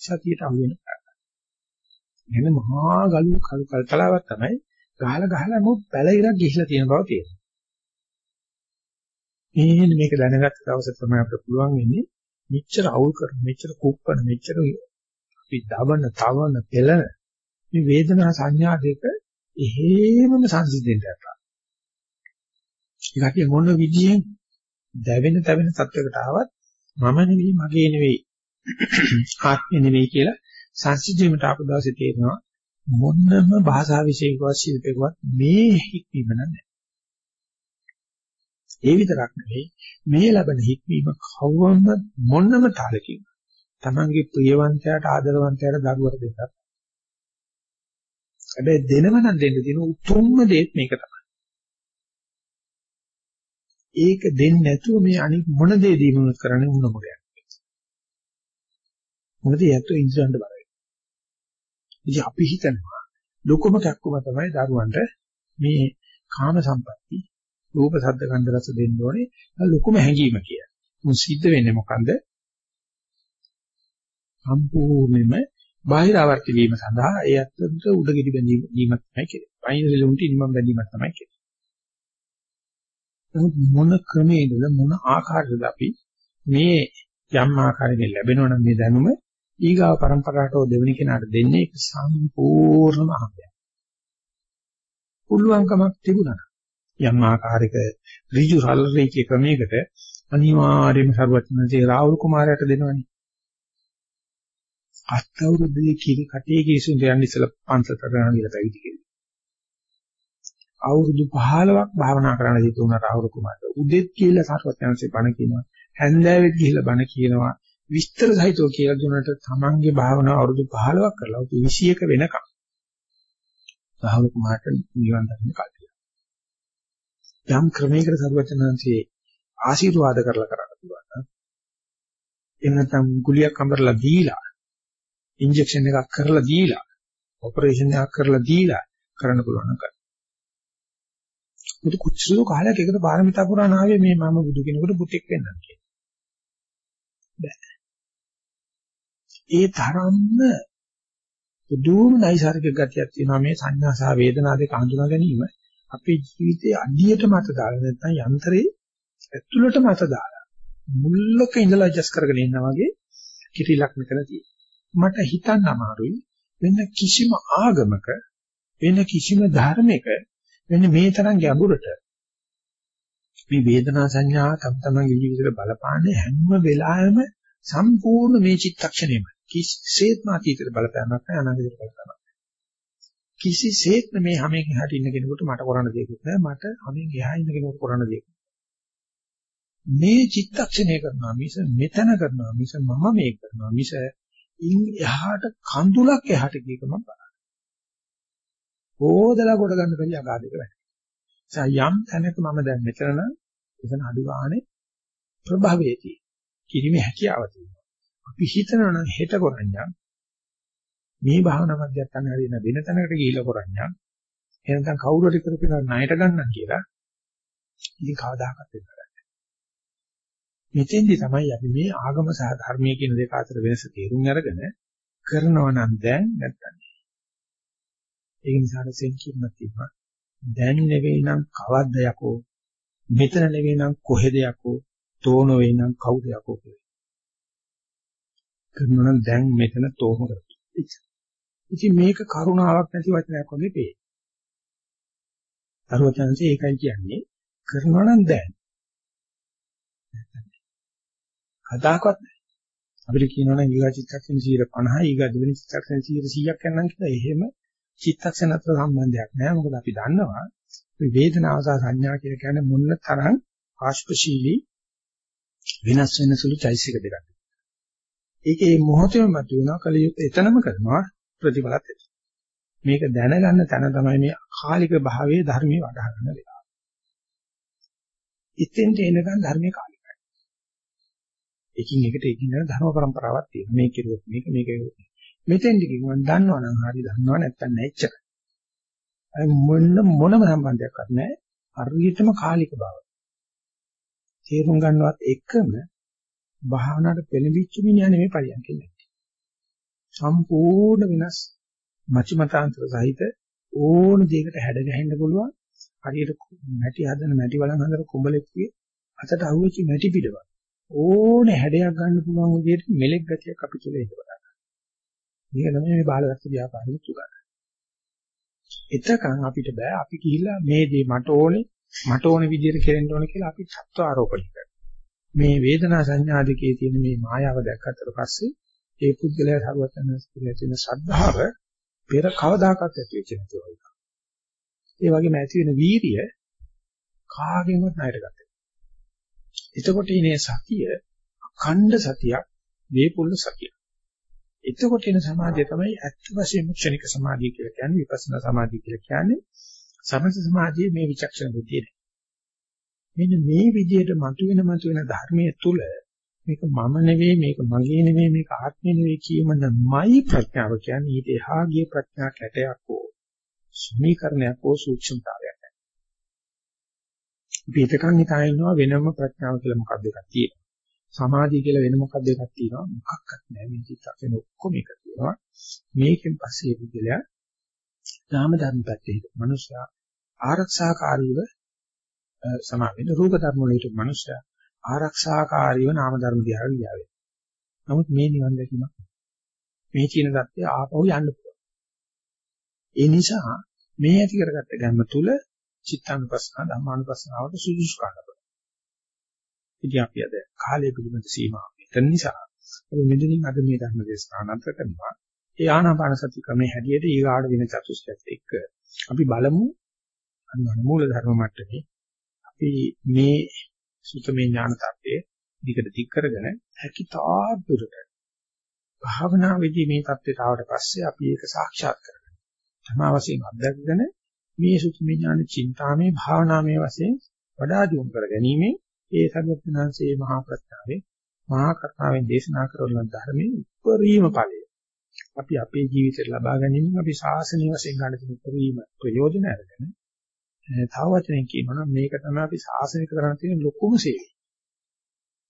සතියට අහු වෙන එන මහා ගලු කල් කල්කලාවක් තමයි ගහලා ගහලා මො පැලිරක් ගිහිලා තියෙන බව තියෙනවා. මේ මේක දැනගත්ත දවසේ තමයි අපිට පුළුවන් වෙන්නේ මෙච්චර අවුල් කරන මෙච්චර කුප්පන මෙච්චර අපි දවන තවන පෙළන මේ වේදනා සංඥා දෙක එහෙමම සංසිඳෙන්න යනවා. ඒකට මොන විදියෙන් දැවෙන තැවෙන තත්වයකට ආවත් මම නෙවෙයි මගේ නෙවෙයි ආත්මෙ නෙවෙයි කියලා සංසිඳීමට ආපු දවසේ තේරෙනවා මොන්නම භාෂා විශේෂකවත් ශිල්පයකවත් මේ හික්මීම නැහැ. ඒ විතරක් නෙවෙයි මේ ලැබෙන හික්මීම කවවම මොන්නම තාලකින් තමන්ගේ ප්‍රියවන්තයාට ආදරවන්තයාට දරුවට දෙන්නත්. හැබැයි දෙනව නම් දෙන්න දින උතුම්ම දේත් මේක තමයි. ඒක දෙන්නේ නැතුව මේ අනික් මොන දේ දීමුත් කරන්නේ උන මොකද? මොකද යැත්තෝ ඉන්ද්‍රයන්ට බලයි. ඉතින් අපි හිතනවා ලොකුම කැක්කම තමයි දරුවන්ට මේ කාම සම්පatti රූප ශබ්ද ගන්ධ රස දෙන්න ඕනේ ලොකුම හැඟීම කියලා. මුන් සිද්ධ වෙන්නේ මොකන්ද? සම්පූර්ණයෙන්ම බාහිර ආවර්ති වීම සඳහා ඒ අත්දැක උඩගෙඩි බැඳීම තමයි කියන්නේ. පයින් ලුන්ටි නිමම් බැඳීම තමයි කියන්නේ. නමුත් මොන ක්‍රමයේද මොන ආකාරයකද අපි මේ යම් ආකාරයකින් ලැබෙනවනම් මේ දැනුම ඊගාව પરම්පරාවට දෙවෙනි කෙනාට දෙන්නේ ඒක සම්පූර්ණම අහඹයක්. පුළුවන්කමක් තිබුණා. යම් ආකාරයක ඍජු රල්රීකේ ක්‍රමයකට අනිවාර්යයෙන්ම සරුවත්නසේ රාහුල් කුමාරයාට දෙනවනේ. අත්වරුද්දේ කිරි කටේ කිසුන් දෙයන් ඉස්සලා පන්සලට යනවා කියලා පැවිදි කෙනෙක්. අවුරුදු 15ක් භාවනා කරන්න දීතු වුණා රාහුල් කුමාරට. උදෙත් කියලා සරුවත්නසේ බණ කියනවා. හැන්දෑවෙත් ගිහිල්ලා බණ කියනවා. විස්තර සහිතව කියලා දුන්නට තමන්ගේ භාවනාව අවුරුදු 15ක් කරලා අවුරුදු 21ක වෙනකම් රාහුල් කුමාරට නිවන් දකින්න කල්පිය. යම් ක්‍රමයකට සරුවචනන්සේ ආශිර්වාද කරලා කරන්න පුළුවන්. එහෙම නැත්නම් ගුලියක් අඹරලා දීලා ඉන්ජෙක්ෂන් එකක් කරලා දීලා ඔපරේෂන් එකක් කරලා දීලා කරන්න පුළුවන් නම් කරන්න. මුතු කුච්චසු කාලයක් එකට පාරමිතා පුරාණ ආවේ මේ මම බුදු කෙනෙකුට පුතෙක් වෙන්නම් කියලා. බෑ. ඒ තරම්ම පුදුම නයිසાર્ගික ගතියක් තියෙනවා මේ සංඥා සහ වේදනා දෙක හඳුනා ගැනීම අපේ ජීවිතයේ අඩියට මත දාලා නැත්නම් යන්ත්‍රේ ඇතුළට මත දාලා මුල්ලක ඉඳලා ඇඩ්ජස්ට් කරගෙන ඉන්නා වගේ කිරිලක් මෙතන තියෙනවා. මට හිතන්න අමාරුයි වෙන කිසිම ආගමක වෙන කිසිම ධර්මයක වෙන මේ තරම් ගැඹුරට මේ වේදනා සංඥා තම තමන්ගේ ජීවිතේට බලපාන්නේ හැම වෙලාවෙම සම්පූර්ණ මේ චිත්තක්ෂණයම කිසිසේත්ම අතීතයට බලපෑමක් නැහැ අනාගතයට බලපෑමක් කිසිසේත්ම මේ හැමෙන් එහාට ඉන්න කෙනෙකුට මට කරන්න දෙයක් නැහැ මට හැමෙන් එහා ඉන්න කෙනෙකුට කරන්න දෙයක් මේ චිත්තක්ෂණය කරනවා මිස මෙතන කරනවා මිස මම මේ කරනවා මිස ඉන් එහාට කඳුලක් එහාට ගියකම බලන්න. ඕදලා කොට ගන්න බැරි අගාධයක වැඩි යම් තැනක මම දැන් මෙතන නම් එතන අඩු ගානේ ප්‍රභවයේදී කිරීමේ හැකියාව තියෙනවා. අපි හිතනවා නම් හෙට කරන්නේ මේ භාවනා මධ්‍යස්ථාන හරින වෙන තැනකට ගිහිල්ලා කරන්නේ එහෙනම් කවුරු හරි කරපිනා ණයට ගන්නම් කියලා ඉතින් කවදාකවත් වෙන්නේ නැහැ. මෙතෙන්දි තමයි අපි මේ ආගම සහ ධර්මයේ කියන දෙක අතර වෙනස තේරුම් අරගෙන කරනවා නම් දැන් නැත්නම් ඒ නිසා සෙන්කියුමක් තිබ්බා. දැන් නෙවෙයි නම් කවද්ද යකෝ මෙතන නෙවෙයි නම් කොහෙද යකෝ තෝන වෙයි නම් කවුද යකෝ කියලා. කරනවා නම් දැන් මෙතන තෝම කරපිට. ඉතින් මේක කරුණාවක් නැති වචනයක් වගේ පේනවා. අරවචනසේ ඒකයි කියන්නේ කරනවා නම් දැන්. කදාකවත් නැහැ. අපිට කියනවනම් ඊගා චිත්තක්ෂණ 50 ඊගා දෙවෙනි චිත්තක්ෂණ 100ක් යනනම් කියලා එහෙම චිත්තක්ෂණ අතර සම්බන්ධයක් නැහැ. මොකද අපි දන්නවා මේ වේදනාව සහ සංඥා කියලා කියන්නේ මොන තරම් ආශ්පශීලී වෙනස් වෙන සුළු චෛසික දෙකක්. ඒකේ මොහොතේම මතුවෙනවා කලියුත් එතනම කරනවා ප්‍රතිඵලත් එතන. මේක දැනගන්න තැන තමයි මේ කාලික භාවයේ ධර්මයේ වඩා ගන්න වෙලාව. ඉතින්ට එනකන් ධර්මයේ කාලිකයි. එකින් එකට එකින් යන ධර්ම પરම්පරාවක් තියෙනවා. මේ කිරුවොත් මේක මේක මෙතෙන්දි කිව්වන් දන්නවනම් හරි දන්නව නැත්නම් නැච්චර. අය මොන මොනම සම්බන්ධයක්වත් නැහැ. හරියටම කාලික බව. තේරුම් ගන්නවත් එකම භාවනාවට පෙළඹිච්ච මිනිහා නෙමෙයි පරියන්කෙ නැත්තේ. සම්පූර්ණ වෙනස් මචිමතාන්තර සහිත ඕන දෙයකට හැඩ ගැහෙන්න පුළුවන්. හරියට මැටි හදන මැටි වලන් හදන කුඹලෙක්ගේ අතට අහුවෙච්ච මැටි පිටව. ඕන හැඩයක් ගන්න පුළුවන් විදිහට මෙලෙක් ගතියක් අපි තුළ එන්න පටන් ගන්නවා. මේක තමයි මේ බාලදක්ෂ ව්‍යාපාරෙ උගන්වන්නේ. එතකන් අපිට බෑ අපි ගිහිල්ලා මේ දේ මට ඕනේ මට ඕන විදිහට කෙරෙන්න ඕන කියලා අපි සත්ව ආරෝපණය කරනවා. මේ වේදනා සංඥාදිකේ තියෙන මේ මායාව දැක්කට පස්සේ ඒ පුද්ගලයා සර්වඥාන්සේ තියෙන ශ්‍රද්ධාව පෙර කවදාකවත් ඇති වෙච්ච නැතුව ඒක. ඒ වගේම ඇති වෙන වීරිය කාගෙන්වත් ණයට ගන්න. එතකොට ඉනේ සතිය අඛණ්ඩ සතියක් වේපුල්ල සතියක්. එතකොට එන සමාධිය තමයි ඇත්ත වශයෙන්ම ක්ෂණික සමාධිය කියලා කියන්නේ විපස්සනා සමාධිය කියලා කියන්නේ සමථ සමාධියේ මේ විචක්ෂණ බුද්ධිය. මෙන්න මේ විදිහට මතුවෙන මතුවෙන ධර්මයේ තුල මේක මම නෙවෙයි මේක මගේ නෙවෙයි මේක ආත්මෙ නෙවෙයි කියමනමයි ප්‍රඥාව කියන්නේ ඊට එහා ගිය ප්‍රඥා කැටයක් හෝ සමීකරණයක් හෝ සූක්ෂමතාවයක් නැහැ. පිටකන් හිතා ඉන්නවා වෙනම ප්‍රඥාව කියලා මොකක්ද එකක් තියෙනවා. සමාධිය කියලා වෙන මොකක්ද එකක් තියෙනවා. මොකක්වත් නැහැ මේ චිත්තයෙන් ඔක්කොම එක තියෙනවා. මේකෙන් පස්සේ බුදුලයා නාම ධර්ම පැත්තේ හිට මනුෂ්‍යයා ආරක්ෂාකාරීව සමාවෙන රූප ධර්ම වලට මනුෂ්‍යයා ආරක්ෂාකාරීව නාම ධර්ම දිහා ගියාවේ. නමුත් මේ නිවන් දැකීම මේ කියන தත්ත්වය ආපහු යන්න පුළුවන්. ඒ නිසා මේ ඇති කරගත්ත ගැම්ම තුල චිත්තානුපස්සන ධම්මානුපස්සනාවට සුදුසු කරනවා. ඉතින් අපි අද කාලය පිළිබඳ සීමා මෙතන නිසා අපි මෙතනින් අද මේ ධර්ම දේශනාව නතර කරනවා. ඒ ආනාපාන සති ක්‍රමයේ හැටියට ඊගාඩ වෙන චතුස්කයත් එක්ක අපි බලමු අනුමන මූල ධර්ම මට්ටමේ අපි මේ සුතමේ ඥාන tattve දිගට දික් කරගෙන හැකිතා දුරට භාවනාවේදී මේ tattve ආවට පස්සේ අපි ඒක සාක්ෂාත් කරගන්න. තමා වශයෙන් අත්දැකගෙන මේ සුතමේ ඥාන චින්තාමේ භාවනාමේ වශයෙන් වඩා දියුණු කර ගැනීම ඒ සර්වඥාන්සේ මහා ප්‍රත්‍යාවේ මහා කර්තාවෙන් දේශනා කරන ධර්මයේ උපරිම ඵලය. අපි අපේ ජීවිතේ ලබා ගැනීමෙන් අපි ශාසනය වශයෙන් ගන්න තියෙන උපරිම ප්‍රයෝජන අරගෙන තව වචනෙන් කියනවා නම් මේක තමයි අපි ශාසනික කරන්න තියෙන ලොකුම සේවය.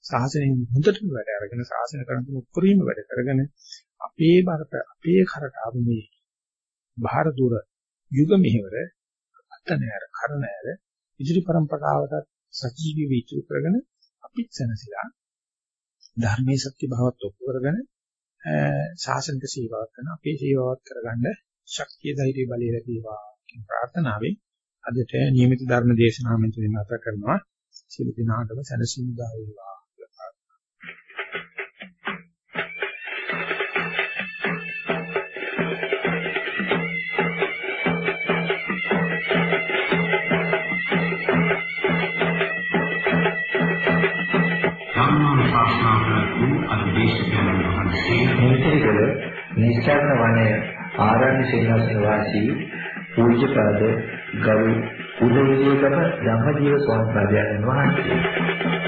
ශාසනයෙන් හොඳටම වැඩ අරගෙන ශාසන කරන තුන උපරිම වැඩ කරගෙන අපේ බරට අපේ කරට ආව මේ බාහිර දුර යුග මෙහෙවර අතනෑර කරනෑර ඉදිරි પરම්පරාවට සජීවී වීතු කරගෙන අපිත් සනසිලා ධර්මයේ සත්‍ය භාවත් ඔප්පු කරගෙන ශාසනික සේවාවක් කරන අපේ සේවාවක් කරගන්න ශක්තිය ධෛර්ය බලය ලැබේවා කියන ප්‍රාර්ථනාවෙන් අදට නියමිත ධර්ම දේශනාව මෙතනින් නැවත කරනවා. සියලු දිනාටම සැනසීම දා වේවා. මේකේකල නිශ්චාරණ වනයේ ආරණ්‍ය සේනාසන වාසී පූජ්‍යපාද ගරු උදේවිදේකම ධම්මජීව ස්වාමීන් වහන්සේ